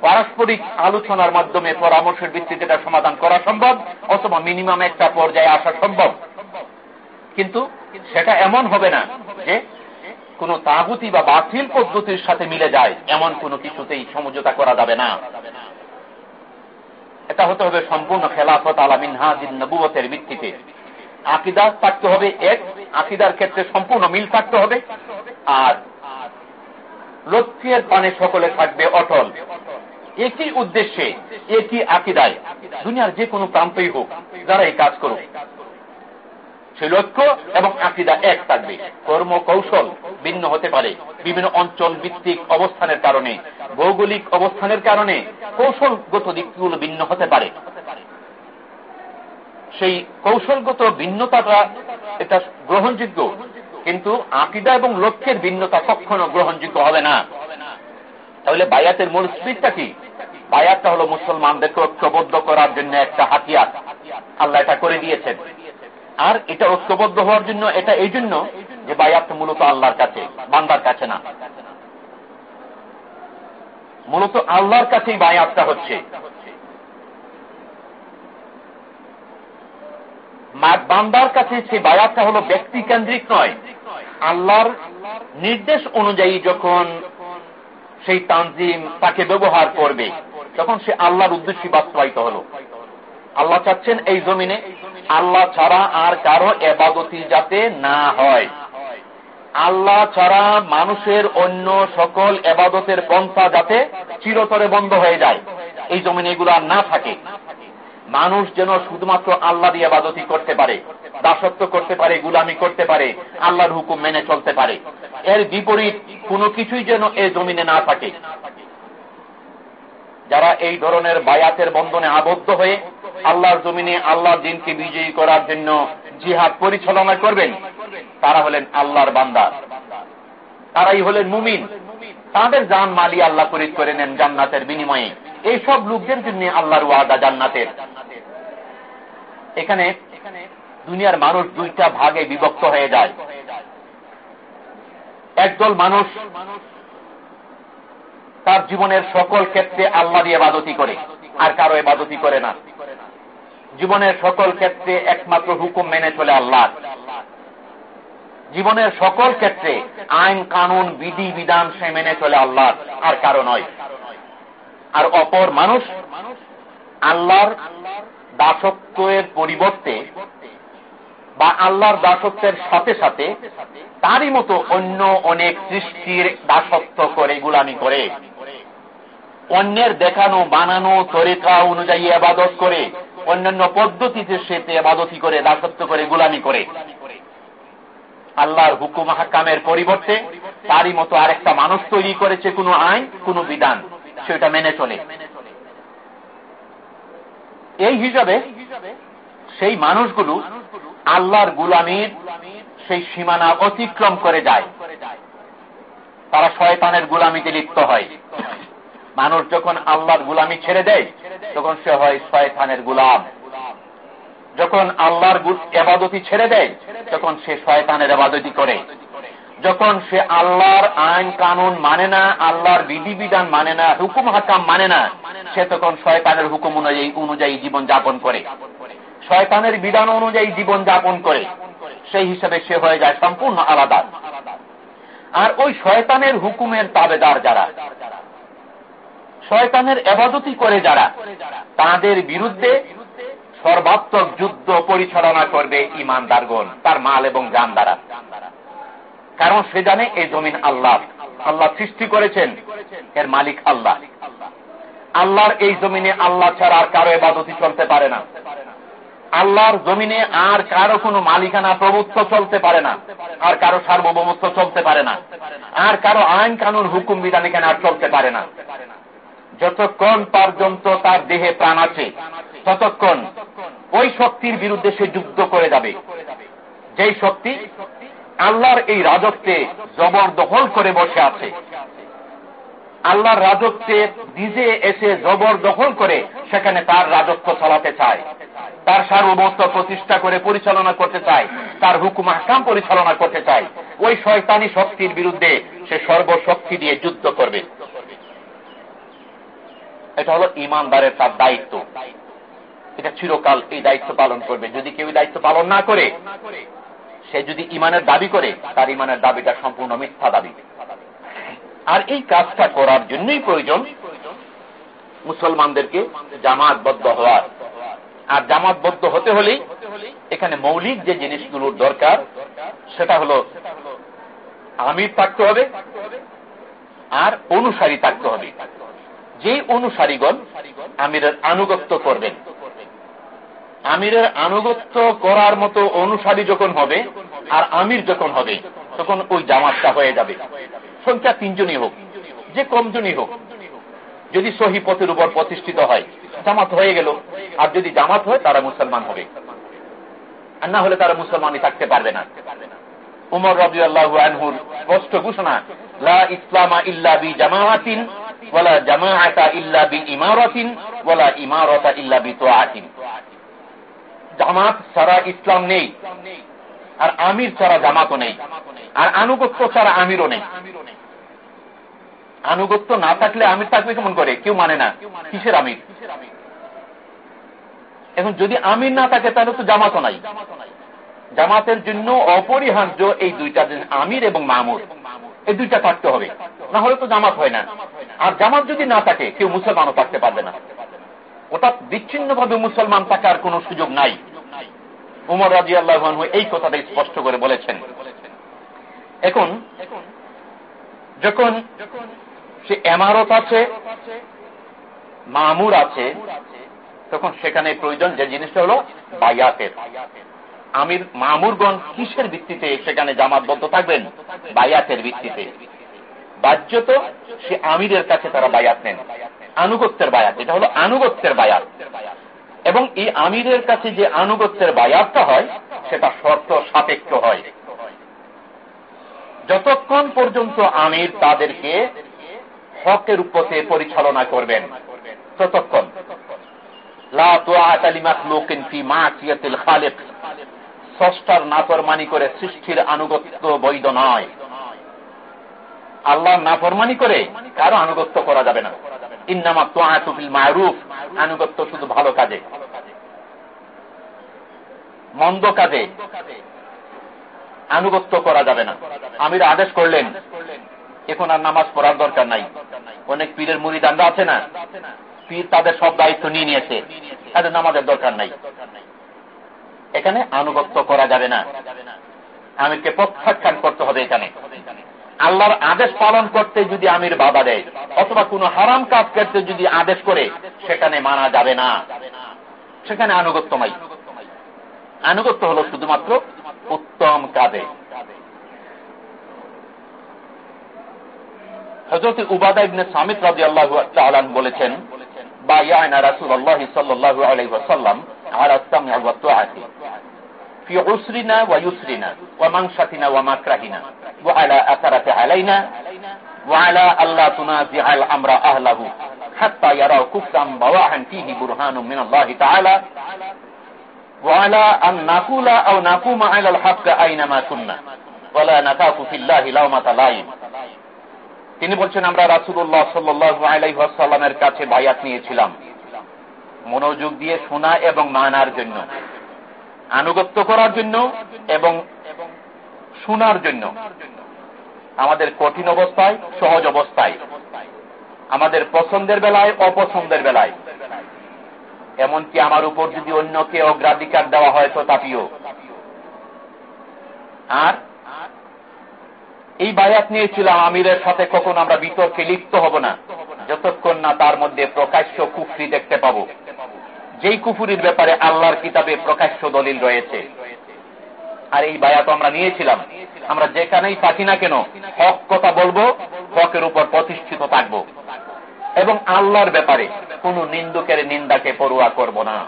পারস্পরিক আলোচনার মাধ্যমে পরামর্শের ভিত্তিতে এটা সমাধান করা সম্ভব, অথবা মিনিমাম একটা পর্যায়ে আসা সম্ভব। কিন্তু সেটা এমন হবে না যে কোন তাগুতি বা বাতিল পদ্ধতির সাথে মিলে যায়, এমন কোন কিছুতেই সমঝোতা করা যাবে না। এটা হতে হবে সম্পূর্ণ খেলাফত আলা মিনহাজিন নবুয়তের ভিত্তিতে। আকিদা থাকতে হবে এক, আকিদার ক্ষেত্রে সম্পূর্ণ মিল থাকতে হবে। আর লক্ষ্যের পানে সকলে থাকবে অটল। একই উদ্দেশ্যে, একই আকিদায়। দুনিয়ার যে কোনো প্রান্তই হোক যারা এই কাজ করুক সেই লক্ষ্য এবং আকিদা এক থাকবে। কর্ম কৌশল ভিন্ন হতে পারে। বিভিন্ন অঞ্চল ভিত্তিক অবস্থানের কারণে, ভৌগোলিক অবস্থানের কারণে কৌশলগত দিকগুলো ভিন্ন হতে পারে। সেই কৌশলগত ভিন্নতাটা এটা গ্রহণযোগ্য। কিন্তু আকিদা এবং লক্ষ্যের ভিন্নতা কখনো গ্রহণযোগ্য হবে না। তাহলে বায়াতের মূল স্পিডটা কি? বায়াতটা হলো মুসলমানদেরকে ঐক্যবদ্ধ করার জন্য একটা হাতিয়ার। আল্লাহ এটা করে দিয়েছেন। আর এটা ঐক্যবদ্ধ হওয়ার জন্য, এটা এই জন্য যে বায়াত মূলত আল্লাহর কাছে, বান্দার কাছে না। মূলত আল্লাহর কাছেই বায়াতটা হচ্ছে। বান্দার কাছে সেই বায়াতটা হলো ব্যক্তি কেন্দ্রিক নয়। আল্লাহর নির্দেশ অনুযায়ী যখন সেই তানজিম তাকে ব্যবহার করবে, তখন সে আল্লাহর উদ্দেশ্যে বাস্তবায়িত হল। আল্লাহ চাচ্ছেন এই জমিনে। আল্লাহ ছাড়া আর কারও এবাদতি যাতে না হয়। আল্লাহ ছাড়া মানুষের অন্য সকল এবাদতের পন্থা যাতে চিরতরে বন্ধ হয়ে যায়। এই জমিনে এগুলো আর না থাকে। মানুষ যেন শুধুমাত্র আল্লাহ দিয়ে আবাদতি করতে পারে, দাসত্ব করতে পারে, গুলামি করতে পারে, আল্লাহর হুকুম মেনে চলতে পারে। এর বিপরীত কোনো কিছুই যেন এ জমিনে না থাকে। যারা এই ধরনের বায়াতের বন্ধনে আবদ্ধ হয়ে আল্লাহর জমিনে আল্লাহর দিনকে বিজয়ী করার জন্য জিহাদ পরিচালনা করবেন, তারা হলেন আল্লাহর বান্দা। তারাই হলেন মুমিন। তাদের জান মালি আল্লাহ পরিত করে নেন জান্নাতের বিনিময়ে। এইসব লোকদের জন্য আল্লাহর ওয়াদা জান্নাতের। এখানে দুনিয়ার মানুষ দুইটা ভাগে বিভক্ত হয়ে যায়। একদল মানুষ তার জীবনের সকল ক্ষেত্রে আল্লাহ দিয়ে বাদতি করে, আর কারও এবাদতি করে না। জীবনের সকল ক্ষেত্রে একমাত্র হুকুম মেনে চলে আল্লাহ। জীবনের সকল ক্ষেত্রে আইন, কানুন, বিধি, বিধান সে মেনে চলে আল্লাহ, আর কারও নয়। আর অপর মানুষ আল্লাহর দাসত্বের পরিবর্তে বা আল্লাহর দাসত্বের সাথে সাথে তারই মতো অন্য অনেক সৃষ্টির দাসত্ব করে, গুলামি করে। অন্যের দেখানো, বানানো তরিকা অনুযায়ী আবাদত করে, অন্যান্য পদ্ধতিতে সে আবাদতি করে, দাসত্ব করে, গুলামি করে। আল্লাহর হুকুম হাকামের পরিবর্তে তারই মতো আরেকটা মানুষ তৈরি করেছে কোনো আইন, কোনো বিধান, সেটা মেনে চলে। এই হিসাবে সেই মানুষগুলো আল্লাহর গুলামির সেই সীমানা অতিক্রম করে যায়। তারা শয়তানের গুলামিতে লিপ্ত হয়। মানুষ যখন আল্লাহর গুলামি ছেড়ে দেয়, তখন সে হয় শয়তানের গুলাম। যখন আল্লাহর এবাদতি ছেড়ে দেয়, তখন সে শয়তানের এবাদতি করে। যখন সে আল্লাহর আইন কানুন মানে না, আল্লাহর বিধিবিধান মানে না, হুকুম হাকাম মানে না, সে তখন শয়তানের হুকুম অনুযায়ী অনুযায়ী জীবন যাপন করে। শয়তানের বিধান অনুযায়ী জীবন যাপন করে। সেই হিসাবে সে হয়ে যায় সম্পূর্ণ আলাদা। আর ওই শয়তানের হুকুমের তাবেদার যারা শয়তানের এবাদতি করে যারা, তাদের বিরুদ্ধে সর্বাত্মক যুদ্ধ পরিচালনা করবে ইমানদারগণ তার মাল এবং যান দ্বারা। কারণ সে জানে এই জমিন আল্লাহ। আল্লাহ সৃষ্টি করেছেন, এর মালিক আল্লাহ। আল্লাহর এই জমিনে আল্লাহ ছাড়া আর কারও এবাদতি চলতে পারে না। আল্লাহর জমিনে আর কারও কোনো মালিকানা প্রভুত্ব চলতে পারে না, আর কারও সার্বভৌমত্ব চলতে পারে না, আর কারও আইন কানুন হুকুম বিধান এখানে আর চলতে পারে না। যতক্ষণ পর্যন্ত তার দেহে প্রাণ আছে, ততক্ষণ ওই শক্তির বিরুদ্ধে সে যুদ্ধ করে যাবে। যেই শক্তি আল্লাহর এই রাজত্বে জবরদখল করে বসে আছে। আল্লাহর রাজত্বে নিজে এসে জবরদখল করে সেখানে তার রাজত্ব চালাতে চায়। তার সার্বভৌমত্ব প্রতিষ্ঠা করে পরিচালনা করতে চায়। তার হুকুম আসাম পরিচালনা করতে চায়। ওই শয়তানি শক্তির বিরুদ্ধে সে সর্বশক্তি দিয়ে যুদ্ধ করবে। এটা হলো ইমানদারের তার দায়িত্ব। এটা চিরকাল এই দায়িত্ব পালন করবে। যদি কেউ দায়িত্ব পালন না করে, সে যদি ইমানের দাবি করে, তার ইমানের দাবিটা সম্পূর্ণ মিথ্যা দাবি। আর এই কাজটা করার জন্যই প্রয়োজন মুসলমানদেরকে জামাতবদ্ধ হওয়ার। আর জামাতবদ্ধ হতে হলে এখানে মৌলিক যে জিনিসগুলোর দরকার, সেটা হলো আমির থাকতে হবে, আর অনুসারী থাকতে হবে। যে অনুসারীগণ আমিরের আনুগত্য করবেন। আমিরের আনুগত্য করার মতো অনুসারী যখন হবে, আর আমির যখন হবে, তখন ওই জামাতটা হয়ে যাবে। সংখ্যা তিনজনই হোক, যে কমজনই হোক। যদি সহি পথের উপর প্রতিষ্ঠিত হয়, জামাত হয়ে গেল। আর যদি জামাত হয়, তারা মুসলমান হবে। আর না হলে তারা মুসলমানই থাকতে পারবে না। উমর রবি আল্লাহ স্পষ্ট ঘোষণা, লা ইসলামা ইল্লা বি জামাআতিন ওয়ালা জামাআতা ইল্লা ইমারাতিন ওয়ালা ইমারাতা ইল্লা জামাত ইসলাম নেই। আর আমির জামাতও নেই। আর আনুগত্য আমিরও নেই। আনুগত্য না থাকলে আমির থাকবে কেমন করে? কেউ মানে না। কিসের আমির? এখন যদি আমির না থাকে, তাহলে তো জামাতও নাই। জামাতের জন্য অপরিহার্য এই দুইটা আমির এবং মামুর। এই দুইটা থাকতে হবে। না হলে তো জামাত হয় না। আর জামাত যদি না থাকে, কেউ মুসলমানও থাকতে পারবে না। ওটা বিচ্ছিন্ন ভাবে মুসলমান থাকার কোন সুযোগ নাই। উমর রাজি আল্লাহ এই কথাটা স্পষ্ট করে বলেছেন। এখন, যখন সে এমারত আছে, মামুর আছে, তখন সেখানে প্রয়োজন যে জিনিসটা হলো বায়াতের। আমির মামুরগণ কিসের ভিত্তিতে সেখানে জামাতবদ্ধ থাকবেন? বায়াতের ভিত্তিতে। বাহ্যত সে আমিরের কাছে তারা বায়াত নেন। আনুগত্যের বায়াত এটা হলো আনুগত্যের বায়াত। এবং এই আমিরের কাছে যে আনুগত্যের বায়াতটা হয়, সেটা শর্ত সাপেক্ষ হয়। যতক্ষণ পর্যন্ত আমির তাদেরকে হকের উপরে পরিচালনা করবেন, ততক্ষণ। ষষ্ঠার নাফরমানি করে সৃষ্টির আনুগত্য বৈধ নয়। আল্লাহর নাফরমানি করে কারও আনুগত্য করা যাবে না। ইন্নামা তোয়াতুফিল মারুফ, আনুগত্য শুধু ভালো কাজে। মন্দ কাজে আনুগত্য করা যাবে না। আমির আদেশ করলেন, এখন আর নামাজ পড়ার দরকার নাই। অনেক পীরের মুড়ি দান্ডা আছে না? পীর তাদের সব দায়িত্ব নিয়ে নিয়েছে। তাদের নামাজের দরকার নাই। এখানে আনুগত্য করা যাবে না। আমিরকে প্রত্যাখ্যান করতে হবে এখানে। আল্লাহর আদেশ পালন করতে যদি আমির বাধা দেয়, অথবা কোন হারাম কাজ করতে যদি আদেশ করে, সেখানে মানা যাবে না। সেখানে আনুগত্য নাই। আনুগত্য হল শুধুমাত্র উত্তম কাজে। হজরত উবাদা ইবনে সামিত রাজি আল্লাহ বলেছেন বা ইয়ানা রাসুল আল্লাহ সাল্লাহ আলাইসাল্লাম আর আস্তাম আতি في عسرنا ويسرنا ومنشتنا ومكرهنا وعلى أثرة علينا وعلى ألا تنازع الأمر أهله حتى يروا كفرا بواحا فيه برهان من الله تعالى وعلى أن نقول أو نقوم على الحق أينما كنا ولا نخاف في الله لومة لائم তিনি বলছেন আমরা রাসুল্লাহ সাল্লাহ আলাইসাল্লামের কাছে বায়াত নিয়েছিলাম মনোযোগ দিয়ে শোনা এবং মানার জন্য, আনুগত্য করার জন্য এবং শোনার জন্য। আমাদের কঠিন অবস্থায়, সহজ অবস্থায়। আমাদের পছন্দের বেলায়, অপছন্দের বেলায়। এমনকি আমার উপর যদি অন্যকে অগ্রাধিকার দেওয়া হয় তো তাপিও আর এই বায়াত নিয়েছিলাম আমিরের সাথে, কখন আমরা বিতর্কে লিপ্ত হব না। যতক্ষণ না তার মধ্যে প্রকাশ্য কুফরি দেখতে পাবো। যেই কুফুরির ব্যাপারে আল্লাহর কিতাবে প্রকাশ্য দলিল রয়েছে। আর এই বায়াত আমরা নিয়েছিলাম। আমরা যেখানেই থাকি না কেন, হক কথা বলব, হকের উপর প্রতিষ্ঠিত থাকব। এবং আল্লাহর ব্যাপারে কোন নিন্দুকের নিন্দাকে পড়ুয়া করব না।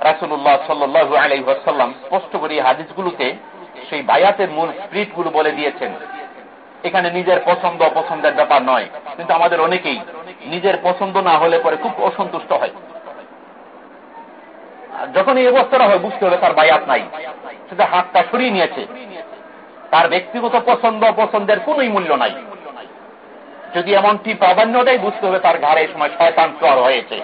রাসুল্লাহ সাল্লু আলাইসাল্লাম স্পষ্ট করে হাদিসগুলোতে সেই বায়াতের মূল স্প্রিটগুলো বলে দিয়েছেন। এখানে নিজের পছন্দ, অপছন্দের ব্যাপার নয়। কিন্তু আমাদের অনেকেই নিজের পছন্দ না হলে পরে খুব অসন্তুষ্ট হয়। যখন এই অবস্থাটা হয়, বুঝতে হবে তার বায়াত নাই। সেটা হাতটা সরিয়ে নিয়েছে, তার ব্যক্তিগত পছন্দ, অপছন্দের কোন মূল্য নাই। যদি এমনটি প্রাধান্যটাই বুঝতে হবে তার ঘাড়ে সময় শয়তান চর হয়েছে।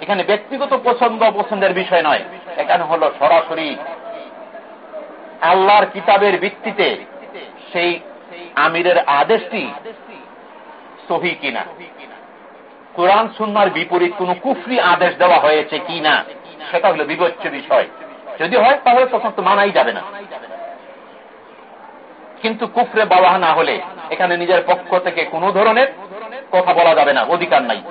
এখানে ব্যক্তিগত পছন্দ, অপছন্দের বিষয় নয়। এখানে হল সরাসরি আল্লাহর কিতাবের ভিত্তিতে সেই আমিরের আদেশটি সহি কিনা? কোরআন সুন্নার বিপরীত কোন কুফরি আদেশ দেওয়া হয়েছে কিনা? সেটা হলো বিবেচ্য বিষয়। যদি হয়, তাহলে তখন তো মানাই যাবে না। কিন্তু কুফরে বাবা না হলে এখানে নিজের পক্ষ থেকে কোন ধরনের কথা বলা যাবে না, অধিকার নাই।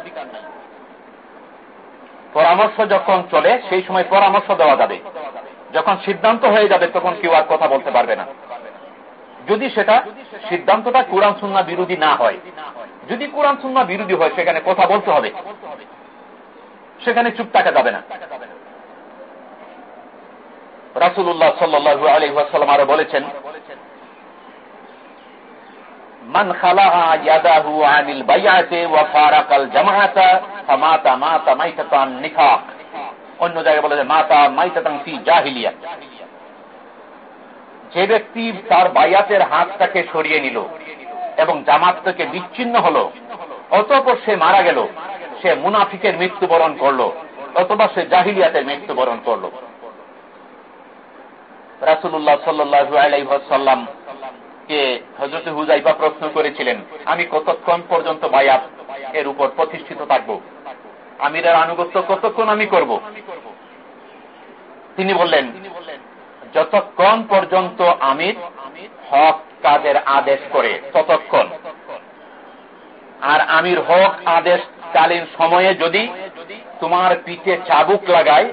পরামর্শ যখন চলে, সেই সময় পরামর্শ দেওয়া যাবে। যখন সিদ্ধান্ত হয়ে যাবে, তখন কেউ আর কথা বলতে পারবে না। যদি সেটা সিদ্ধান্তটা কোরআন সুন্না বিরোধী না হয়, যদি কোরআন সুন্না বিরোধী হয়, সেখানে কথা বলতে হবে। সেখানে চুপ থাকা যাবে না। রাসুল্লাহ সাল্লু আলহাম আরও বলেছেন, মান খালাহা আনিল বাইয়াতে ওয়া ফারাকাল জামাআতা, ফামাতা মাতা মাইতাতান নিফাক। অন্য জায়গায় বলে মাতা মাইতাতান ফি জাহিলিয়া। যে ব্যক্তি তার বায়াতের হাতটাকে সরিয়ে নিল এবং জামাত থেকে বিচ্ছিন্ন হল, অতপর সে মারা গেল, সে মুনাফিকের মৃত্যুবরণ করল, অথবা সে জাহিলিয়াতের মৃত্যুবরণ করল। রাসুল্লাহ সাল্লু কে হজরত হুজাইফা প্রশ্ন করেছিলেন, আমি কতক্ষণ পর্যন্ত বায়াত এর উপর প্রতিষ্ঠিত থাকব? আমিরের আনুগত্য কতক্ষণ আমি করব? তিনি বললেন যতক্ষণ পর্যন্ত আমির হক কাজের আদেশ করে, ততক্ষণ। আর আমির হক আদেশ কালীন সময়ে যদি তোমার পিঠে চাবুক লাগায়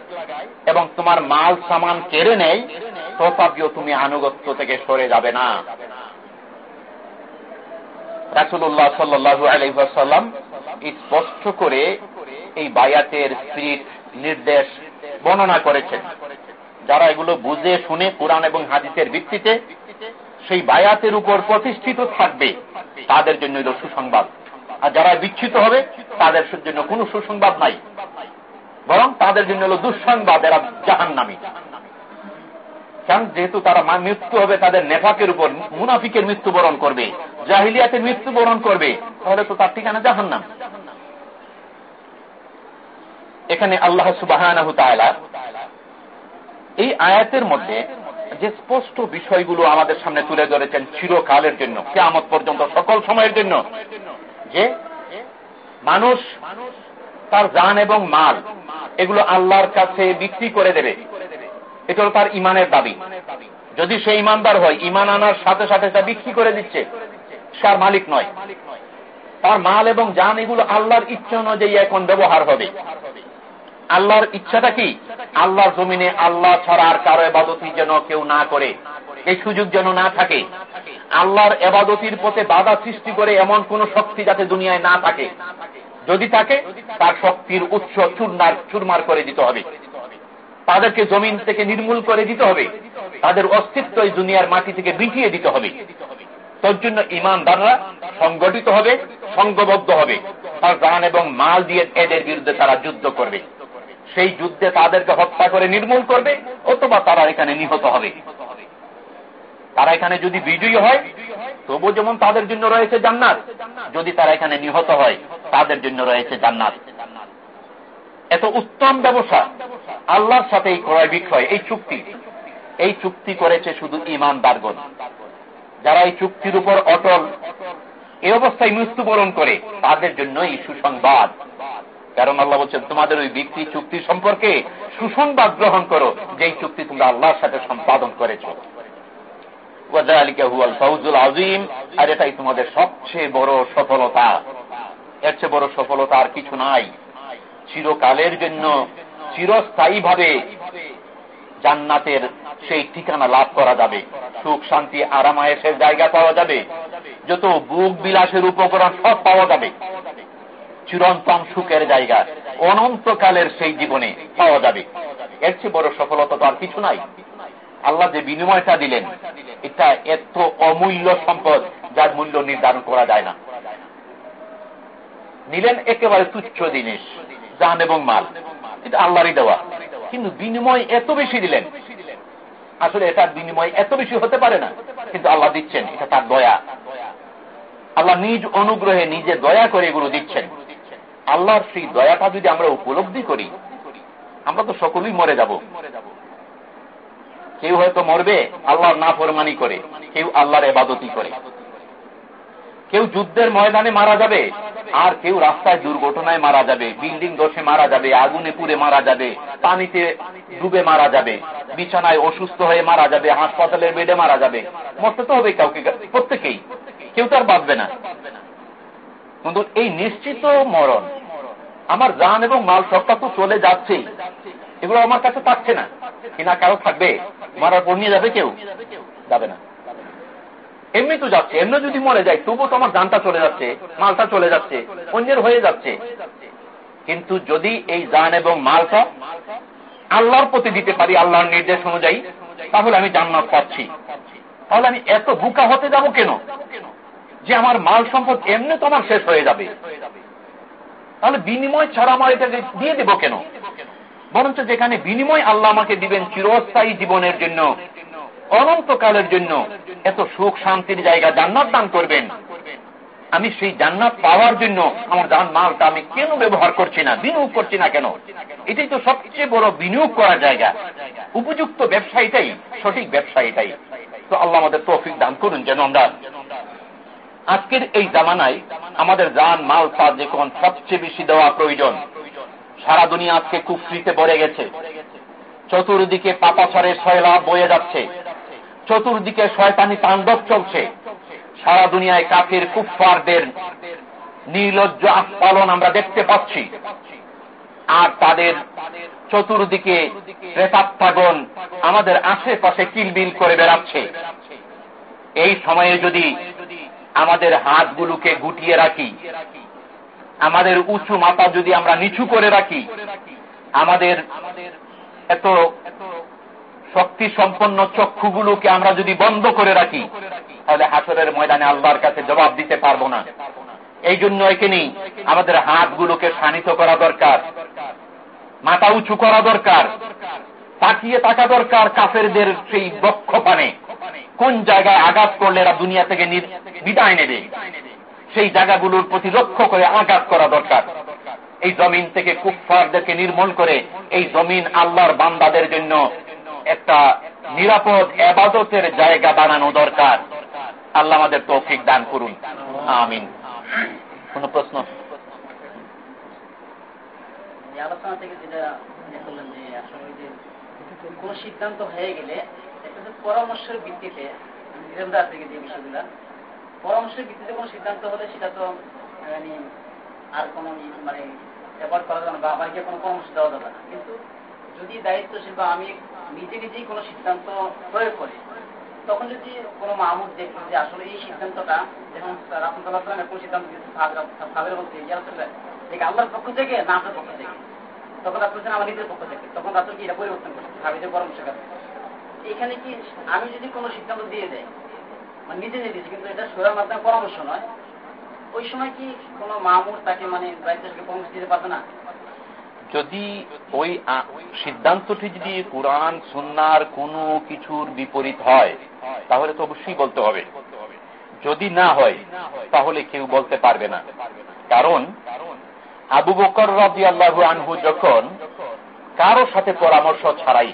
এবং তোমার মাল সামান কেড়ে নেয়, তথাপিও তুমি আনুগত্য থেকে সরে যাবে না। রাসুল্লাহ সাল্লু আলহাম স্পষ্ট করে এই বায়াতের স্ত্রীর নির্দেশ বর্ণনা করেছেন। যারা এগুলো বুঝে, শুনে কোরআন এবং হাদিসের ভিত্তিতে সেই বায়াতের উপর প্রতিষ্ঠিত থাকবে, তাদের জন্য এলো সুসংবাদ। আর যারা বিচ্ছিত হবে, তাদের জন্য কোনো সুসংবাদ নাই। বরং তাদের জন্য হলো দুঃসংবাদ, এরা জাহান নামি কারণ যেহেতু তারা মৃত্যু হবে, তাদের নেফাকের উপর, মুনাফিকের মৃত্যুবরণ করবে, জাহিলিয়াতের মৃত্যুবরণ করবে, তাহলে তো তার ঠিকানা জাহান নাম এখানে আল্লাহ সুবাহ এই আয়াতের মধ্যে যে স্পষ্ট বিষয়গুলো আমাদের সামনে তুলে ধরেছেন চিরকালের জন্য কেমত পর্যন্ত, সকল সময়ের জন্য, যে মানুষ তার জান এবং মাল এগুলো আল্লাহর কাছে বিক্রি করে দেবে। এটা হল তার ইমানের দাবি। যদি সে ইমানদার হয়, ইমান আনার সাথে সাথে তা বিক্রি করে দিচ্ছে, সে আর মালিক নয়। তার মাল এবং জান এগুলো আল্লাহর ইচ্ছা অনুযায়ী এখন ব্যবহার হবে। আল্লাহর ইচ্ছাটা কি? আল্লাহর জমিনে আল্লাহ ছাড়া কারও এবাদতি যেন কেউ না করে। এই সুযোগ যেন না থাকে। আল্লাহর এবাদতির পথে বাধা সৃষ্টি করে এমন কোন শক্তি যাতে দুনিয়ায় না থাকে। যদি থাকে, তার শক্তির উৎস চুরনার চুরমার করে দিতে হবে। তাদেরকে জমিন থেকে নির্মূল করে দিতে হবে। তাদের অস্তিত্ব এই দুনিয়ার মাটি থেকে বিটিয়ে দিতে হবে। তোর জন্য ইমানদাররা সংগঠিত হবে, সংঘবদ্ধ হবে। তার গান এবং মাল দিয়ে এদের বিরুদ্ধে তারা যুদ্ধ করবে। সেই যুদ্ধে তাদেরকে হত্যা করে নির্মূল করবে, অথবা তারা এখানে নিহত হবে। তারা এখানে যদি বিজয়ী হয়, তবু যেমন তাদের জন্য রয়েছে জান্নাত, যদি তারা এখানে নিহত হয়, তাদের জন্য রয়েছে জান্নাত। এত উত্তম ব্যবসা, আল্লাহর সাথে এই ক্রয় বিক্রয়, এই চুক্তি। এই চুক্তি করেছে শুধু ইমানদারগণ যারা এই চুক্তির উপর অটল, এই অবস্থায় মৃত্যুবরণ করে, তাদের জন্য এই সুসংবাদ। কারণ আল্লাহ বলছেন, তোমাদের ওই বিক্রি চুক্তি সম্পর্কে সুসংবাদ গ্রহণ করো, যেই চুক্তি তোমরা আল্লাহর সাথে সম্পাদন করেছ। আজিম আর এটাই তোমাদের সবচেয়ে বড় সফলতা। এর চেয়ে বড় সফলতা আর কিছু নাই। চিরকালের জন্য চিরস্থায়ীভাবে জান্নাতের সেই ঠিকানা লাভ করা যাবে। সুখ, শান্তি আরামায়েসের জায়গা পাওয়া যাবে। যত বুক বিলাসের উপকরণ সব পাওয়া যাবে। চিরন্তন সুখের জায়গা। অনন্তকালের সেই জীবনে পাওয়া যাবে। এর চেয়ে বড় সফলতা তো আর কিছু নাই। আল্লাহ যে বিনিময়টা দিলেন, এটা এত অমূল্য সম্পদ যার মূল্য নির্ধারণ করা যায় না। নিলেন একেবারে তুচ্ছ জিনিস, জান এবং মাল। এটা আল্লাহরই দেওয়া। কিন্তু বিনিময় এত বেশি দিলেন। আসলে এটার বিনিময় এত বেশি হতে পারে না। কিন্তু আল্লাহ দিচ্ছেন, এটা তার দয়া। আল্লাহ নিজ অনুগ্রহে নিজে দয়া করে এগুলো দিচ্ছেন। আল্লাহর সেই দয়াটা যদি আমরা উপলব্ধি করি, আমরা তো সকলেই মরে যাব। কেউ হয়তো মরবে, আল্লাহর না ফরমানি করে, কেউ আল্লাহর এবাদতি করে। কেউ যুদ্ধের ময়দানে মারা যাবে, আর কেউ রাস্তায় দুর্ঘটনায় মারা যাবে, বিল্ডিং দোষে মারা যাবে, আগুনে পুড়ে মারা যাবে, পানিতে ডুবে মারা যাবে, বিছানায় অসুস্থ হয়ে মারা যাবে, হাসপাতালের বেডে মারা যাবে। মরতে তো হবে কাউকে, প্রত্যেকেই। কেউ তার বাঁচবে না। কিন্তু এই নিশ্চিত মরণ। আমার জান এবং মাল সবটা তো চলে যাচ্ছেই এগুলো আমার কাছে থাকছে না। কিনা কারও থাকবে। মারার পর নিয়ে যাবে কেউ? যাবে না। এমনি তো যাচ্ছে। এমনি যদি মরে যায় তবু তো আমার জানটা চলে যাচ্ছে, মালটা চলে যাচ্ছে, অন্যের হয়ে যাচ্ছে। কিন্তু যদি এই জান এবং মালটা আল্লাহর প্রতি দিতে পারি, আল্লাহর নির্দেশ অনুযায়ী, তাহলে আমি জান্নাত পাচ্ছি। তাহলে আমি এত বুকা হতে যাব কেন? যে আমার মাল সম্পদ এমনি তো আমার শেষ হয়ে যাবে। তাহলে বিনিময় ছাড়া আমার এটাকে দিয়ে দেব কেন? বরঞ্চ যেখানে বিনিময় আল্লাহ আমাকে দিবেন চিরস্থায়ী জীবনের জন্য, অনন্তকালের জন্য, এত সুখ শান্তির জায়গা জান্নাত দান করবেন। আমি সেই জান্নাত পাওয়ার জন্য আমার জান মালটা আমি কেন ব্যবহার করছি না, বিনিয়োগ করছি না কেন? এটাই তো সবচেয়ে বড় বিনিয়োগ করার জায়গা। উপযুক্ত ব্যবসা এটাই সঠিক ব্যবসা এটাই তো আল্লাহ আমাদের তৌফিক দান করুন যেন আমরা আজকের এই জামানায় আমাদের জান, মাল তার যখন সবচেয়ে বেশি দেওয়া প্রয়োজন, সারা দুনিয়া আজকে কুফরিতে ভরে গেছে। চতুর্দিকে পাপাছরের শয়লা বয়ে যাচ্ছে। চতুর্দিকে শয়তানি তাণ্ডব চলছে। সারা দুনিয়ায় কাফের কুফারদের নির্লজ্জ আস্পালন আমরা দেখতে পাচ্ছি। আর তাদের চতুর্দিকে প্রেতাত্মাগণ আমাদের আশেপাশে কিলবিল করে বেড়াচ্ছে। এই সময়ে যদি আমাদের হাতগুলোকে গুটিয়ে রাখি। আমাদের উঁচু মাথা যদি আমরা নিচু করে রাখি, আমাদের এত শক্তি সম্পন্ন চক্ষুগুলোকে আমরা যদি বন্ধ করে রাখি, তাহলে হাসরের ময়দানে আল্লাহর কাছে জবাব দিতে পারব না। এই জন্য এখানেই আমাদের হাতগুলোকে শানিত করা দরকার, মাথা উঁচু করা দরকার, তাকিয়ে থাকা দরকার কাফেরদের সেই বক্ষ পানে। কোন জায়গায় আঘাত করলে এরা দুনিয়া থেকে বিদায় নেবে? সেই জায়গাগুলোর প্রতি লক্ষ্য করে আঘাত করা দরকার। এই জমিন থেকে কুফারদেরকে নির্মূল করে এই জমিন আল্লাহর বান্দাদের জন্য একটা নিরাপদ এবাদতের জায়গা বানানো দরকার। আল্লাহ আমাদের তৌফিক দান করুন। আমিন। কোন প্রশ্ন? আলোচনা থেকে যেটা বললেন যে আসলে কোন সিদ্ধান্ত হয়ে গেলে পরামর্শের ভিত্তিতে থেকে যে বিষয়গুলা, পরামর্শের ভিত্তিতে কোন সিদ্ধান্ত হলে সেটা তো মানে আর কোন মানে অ্যাভয়েড করা যাবে না বা আমাকে কোনো পরামর্শ দেওয়া যাবে না। কিন্তু যদি দায়িত্বশীল বা আমি নিজে নিজেই কোনো সিদ্ধান্ত প্রয়োগ করি, তখন যদি কোনো মাহমুদ দেখি যে আসলে এই সিদ্ধান্তটা যখন রাসুল্লাহ কোন সিদ্ধান্ত সাবের বলতে দেখে আল্লাহর পক্ষ থেকে না আপনার পক্ষ থেকে? তখন রাসুল আমার নিজের পক্ষ থেকে। তখন রাসুল কি এটা পরিবর্তন করছে সাবিদের পরামর্শ কাছে এখানে কি আমি যদি কোনো সিদ্ধান্ত দিয়ে দেয় মানে নিজে নিজে দিচ্ছি কিন্তু এটা সোরার মাধ্যমে পরামর্শ নয়, ওই সময় কি কোনো মামুর তাকে মানে দায়িত্বকে পরামর্শ দিতে পারবে না? যদি ওই সিদ্ধান্তটি যদি কোরআন, সুন্নার কোনো কিছুর বিপরীত হয়, তাহলে তো অবশ্যই বলতে হবে। যদি না হয়, তাহলে কেউ বলতে পারবে না। কারণ আবু বকর রাজি আল্লাহ আনহু যখন কারও সাথে পরামর্শ ছাড়াই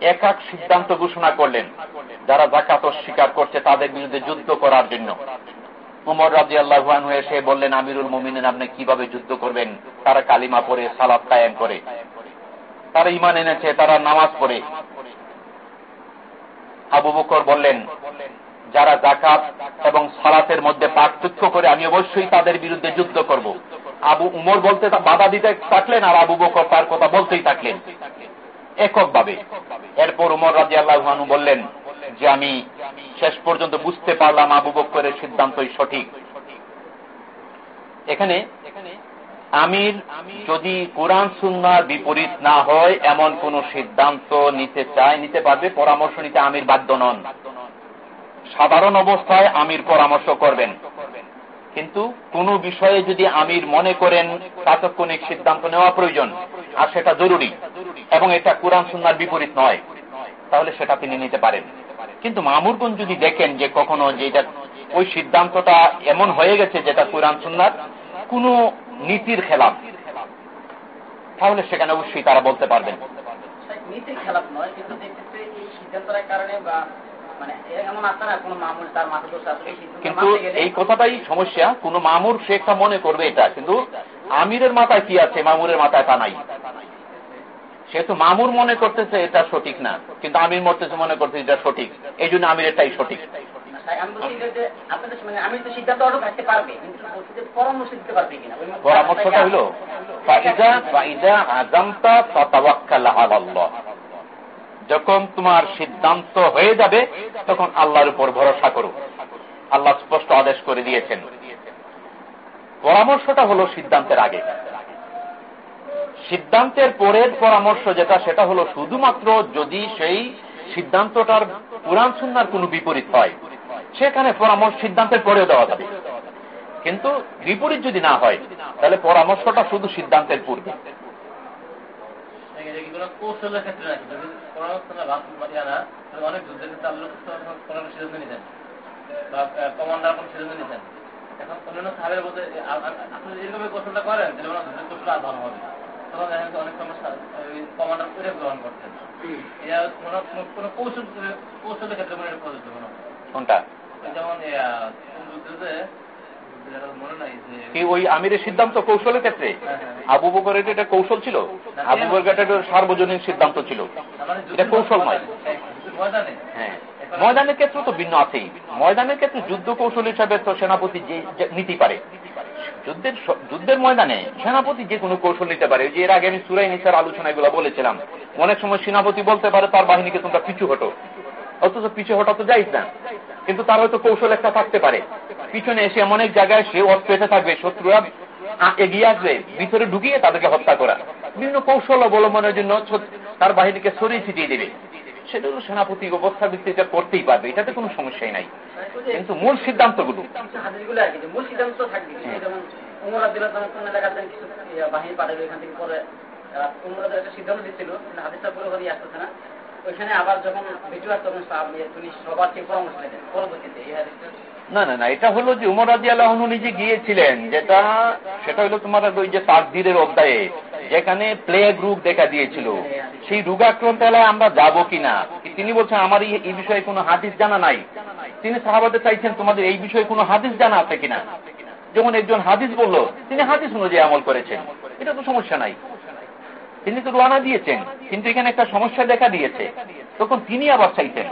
এক এক সিদ্ধান্ত ঘোষণা করলেন, যারা জাকাত স্বীকার করছে তাদের বিরুদ্ধে যুদ্ধ করার জন্য। উমর রাজি আল্লাহান এসে বললেন, আমিরুল মুমিন আপনি কীভাবে যুদ্ধ করবেন? তারা কালিমা পরে সালাদ কায়েম করে। তারা ইমান এনেছে, তারা নামাজ পড়ে। আবু বকর বললেন, যারা জাকাত এবং সালাতের মধ্যে পার্থক্য করে, আমি অবশ্যই তাদের বিরুদ্ধে যুদ্ধ করব। আবু উমর বলতে বাধা দিতে থাকলেন আর আবু বকর তার কথা বলতেই থাকলেন। এককভাবে। এরপর উমর রাজি আল্লাহানু বললেন যে আমি শেষ পর্যন্ত বুঝতে পারলাম আবু বকরের সিদ্ধান্তই সঠিক। এখানে আমির যদি কোরআন সুন্নার বিপরীত না হয়, এমন কোন সিদ্ধান্ত নিতে চায়, নিতে পারবে, পরামর্শ নিতে আমির বাধ্য নন। সাধারণ অবস্থায় আমির পরামর্শ করবেন। কিন্তু কোন বিষয়ে যদি আমির মনে করেন তাৎক্ষণিক সিদ্ধান্ত নেওয়া প্রয়োজন, আর সেটা জরুরি, এবং এটা কোরআন সুন্নার বিপরীত নয়, তাহলে সেটা তিনি নিতে পারেন। কিন্তু মামুরগুন যদি দেখেন যে কখনো যেটা ওই সিদ্ধান্তটা এমন হয়ে গেছে যেটা কোরআন সুন্নার, কোন নীতির খেলাফ, তাহলে সেখানে অবশ্যই তারা বলতে পারবেন। নীতির খেলাফ নয়, কিন্তু কিন্তু এই কথাটাই সমস্যা কোন মামুর সে একটা মনে করবে এটা। কিন্তু আমিরের মাথায় কি আছে মামুরের মাথায় তা নাই। সেহেতু মামুর মনে করতেছে এটা সঠিক না কিন্তু আমির মরতেছে মনে করতেছে এটা সঠিক। এই জন্য আমির এটাই সঠিক পরামর্শটা হলো যখন তোমার সিদ্ধান্ত হয়ে যাবে, তখন আল্লাহর উপর ভরসা করো। আল্লাহ স্পষ্ট আদেশ করে দিয়েছেন। পরামর্শটা হলো সিদ্ধান্তের আগে। সিদ্ধান্তের পরের পরামর্শ যেটা, সেটা হলো শুধুমাত্র যদি সেই সিদ্ধান্তটার কোরআন সুন্নার কোন বিপরীত হয়, সেখানে পরামর্শ সিদ্ধান্তের পরেও দেওয়া যাবে। কিন্তু বিপরীত যদি না হয়, তাহলে পরামর্শটা শুধু সিদ্ধান্তের পূর্বে। অনেক যুদ্ধের ক্ষেত্রে আল্লাহ সিদ্ধান্ত নিতেন। বা কমান্ডার কোন সিদ্ধান্ত নিতেন। এখন অন্যান্য সাহেবের বলতে আপনি যেরকম কৌশলটা করেন যুদ্ধের কৌশল আর ভালো হবে। তখন দেখা যাচ্ছে অনেক সমস্যা কমান্ডার করে গ্রহণ করতেন। এটা কোন কৌশল কৌশলের ক্ষেত্রে মনে প্রযোজ্য মনে কোনটা? যেমন যুদ্ধে কি ওই আমিরের সিদ্ধান্ত কৌশলের ক্ষেত্রে? হ্যাঁ, হ্যাঁ, হ্যাঁ। আবু বকরের এটা কৌশল ছিল? আবু বকর এটা সার্বজনীন সিদ্ধান্ত ছিল। মানে এটা কৌশল নয় হ্যাঁ ময়দানের ক্ষেত্রে তো ভিন্ন আছেই। ময়দানের ক্ষেত্রে যুদ্ধ কৌশল হিসাবে তো সেনাপতি যে নিতে পারে। যুদ্ধের যুদ্ধের ময়দানে সেনাপতি যে কোনো কৌশল নিতে পারে। যে এর আগে আমি সুরাই নিসার আলোচনা এগুলো বলেছিলাম। অনেক সময় সেনাপতি বলতে পারে তার বাহিনীকে তোমরা পিছু হটো। অথচ পিছু হটা তো যাইস না। কিন্তু তার হয়তো কৌশল একটা থাকতে পারে। পিছনে এসে এমন এক জায়গায় সে অস্ত্র এসে থাকবে, শত্রুরা এগিয়ে আসবে, ভিতরে ঢুকিয়ে তাদেরকে হত্যা করা। বিভিন্ন কৌশল অবলম্বনের জন্য তার বাহিনীকে সরিয়ে ছিটিয়ে দেবে। সেটা সেনাপতি অবস্থা ভিত্তিতে করতেই পারবে, এটাতে কোনো সমস্যাই নাই। কিন্তু মূল সিদ্ধান্ত যেমন বাহিনী পাঠাবে এখান থেকে পরে সিদ্ধান্ত দিচ্ছিল হাদিসটা পুরোপুরি আসতেছে না। ওইখানে আবার যখন ভিডিও তখন তিনি সবার থেকে পরামর্শ নেবেন পরবর্তীতে না না না, এটা হলো যে উমর আদি আল্লাহ নিজে গিয়েছিলেন, যেটা, সেটা হলো তোমার ওই যে তাকদিরের অধ্যায়ে, যেখানে প্লেগ রোগ দেখা দিয়েছিল। সেই রোগাক্রান্ত এলাকায় আমরা যাব কিনা? তিনি বলছেন, আমার এই বিষয়ে কোনো হাদিস জানা নাই। তিনি সাহাবাদের চাইছেন, তোমাদের এই বিষয়ে কোনো হাদিস জানা আছে কিনা? যেমন একজন হাদিস বলল, তিনি হাদিস অনুযায়ী আমল করেছেন। এটা তো সমস্যা নাই। তিনি তো রোয়ানা দিয়েছেন কিন্তু এখানে একটা সমস্যা দেখা দিয়েছে তখন তিনি আবার চাইতেন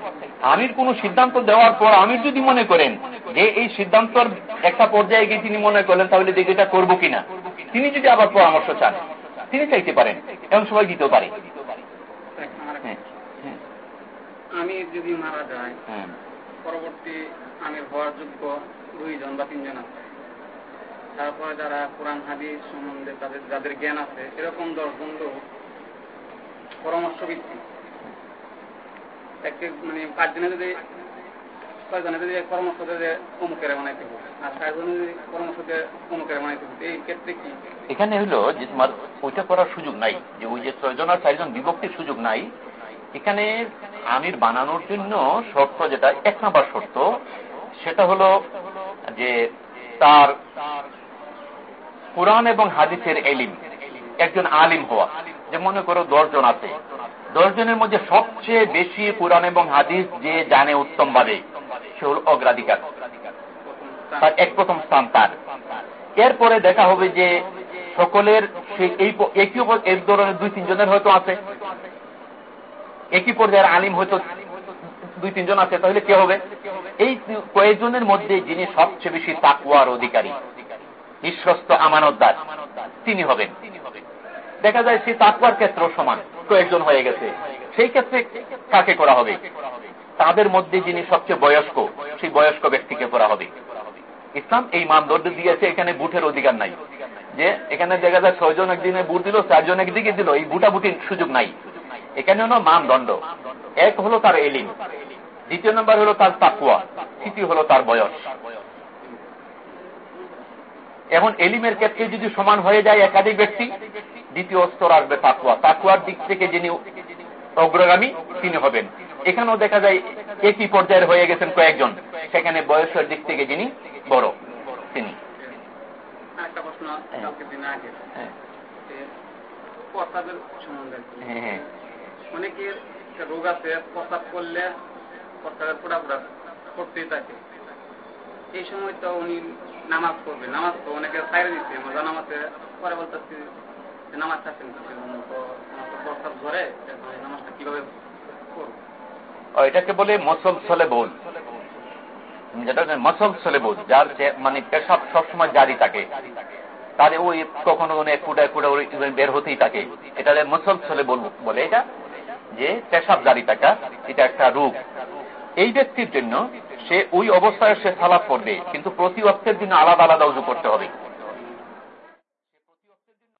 আমির কোন সিদ্ধান্ত দেওয়ার পর আমির যদি মনে করেন যে এই সিদ্ধান্তর একটা পর্যায়ে গিয়ে তিনি মনে করলেন তাহলে দেখে এটা করব কিনা তিনি যদি আবার পরামর্শ চান তিনি চাইতে পারেন এমন সময় দিতেও পারে হ্যাঁ, হ্যাঁ। আমি যদি মারা যায় হ্যাঁ। পরবর্তী আমির হওয়ার যোগ্য দুইজন বা তিনজন আছে তারপরে যারা কোরআন, হাদিস সম্বন্ধে তাদের, যাদের জ্ঞান আছে, এরকম দশজন লোক পরামর্শ ভিত্তিক একটি মানে পাঁচজনে যদি, ছয়জনে যদি পরামর্শ দেয় অমুকের বানাইতে হবে, আর ছয়জনে যদি পরামর্শ দেয় অমুকের বানাইতে হবে, এই ক্ষেত্রে কি? এখানে হলো যে তোমার ওইটা করার সুযোগ নাই, যে ওই যে ছয়জন আর চারজন বিভক্তির সুযোগ নাই। এখানে আমির বানানোর জন্য শর্ত যেটা, এক নাম্বার শর্ত, সেটা হলো যে তার কোরআন এবং হাদিসের এলিম। একজন আলিম হওয়া। যে মনে করো দশজন আছে। দশজনের মধ্যে সবচেয়ে বেশি কোরআন এবং হাদিস যে জানে উত্তম ভাবে সে হল অগ্রাধিকার। তার এক প্রথম স্থান তার। এরপরে দেখা হবে যে সকলের সেই একই এক ধরনের দুই তিনজনের হয়তো আছে। একই পর্যায়ের আলিম হয়তো দুই তিনজন আছে, তাহলে কে হবে? এই কয়েকজনের মধ্যে যিনি সবচেয়ে বেশি তাকুয়ার অধিকারী। বিশ্বস্ত আমানতদার। তিনি হবেন। দেখা যায় সে তাকুয়ার ক্ষেত্রেও সমান, কয়েকজন হয়ে গেছে। সেই ক্ষেত্রে কাকে করা হবে? তাদের মধ্যে যিনি সবচেয়ে বয়স্ক, সেই বয়স্ক ব্যক্তিকে করা হবে। ইসলাম এই মানদণ্ড দিয়েছে, এখানে বুথের অধিকার নাই। যে এখানে দেখা যায় ছয়জন একদিনে বুট দিল, চারজন একদিকে দিল, এই বুটাবুটির সুযোগ নাই। এখানে হলো মানদণ্ড। এক হলো তার এলিম, দ্বিতীয় নম্বর হলো তার তাকুয়া তৃতীয় হলো তার বয়স। এখন এলিমের ক্ষেত্রে যদি সমান হয়ে যায় একাধিক ব্যক্তি দ্বিতীয় স্তর আসবে তাকুয়া তাকুয়ার দিক থেকে যিনি অগ্রগামী তিনি হবেন। এখানেও দেখা যায় একই পর্যায়ের হয়ে গেছেন কয়েকজন। সেখানে বয়সের দিক থেকে যিনি বড় তিনি। হ্যাঁ হ্যাঁ। হ্যাঁ। অনেকের রোগ আছে প্রস্তাব করলে প্রস্তাবের পোড়া পোড়া করতেই থাকে। এই সময় তো উনি নামাজ পড়বে, নামাজ তো অনেকে সাইরে দিচ্ছে মজা নামাজে পরে বলতেছি যে নামাজ জন্য তো প্রস্তাব ধরে নামাজটা কীভাবে এটাকে বলে মসল ছলে বোল যেটা মসল ছলে বোল যার মানে পেশাব সবসময় জারি থাকে। তাহলে ওই কখনো কোনো এক ফুটা ওই বের হতেই থাকে। এটা মসল ছলে বলে এটা, যে পেশাব জারি থাকা, এটা একটা রূপ এই ব্যক্তির জন্য সে ওই অবস্থায় সে সালাদ পড়বে, কিন্তু প্রতি অর্থের জন্য আলাদা আলাদা উজু করতে হবে।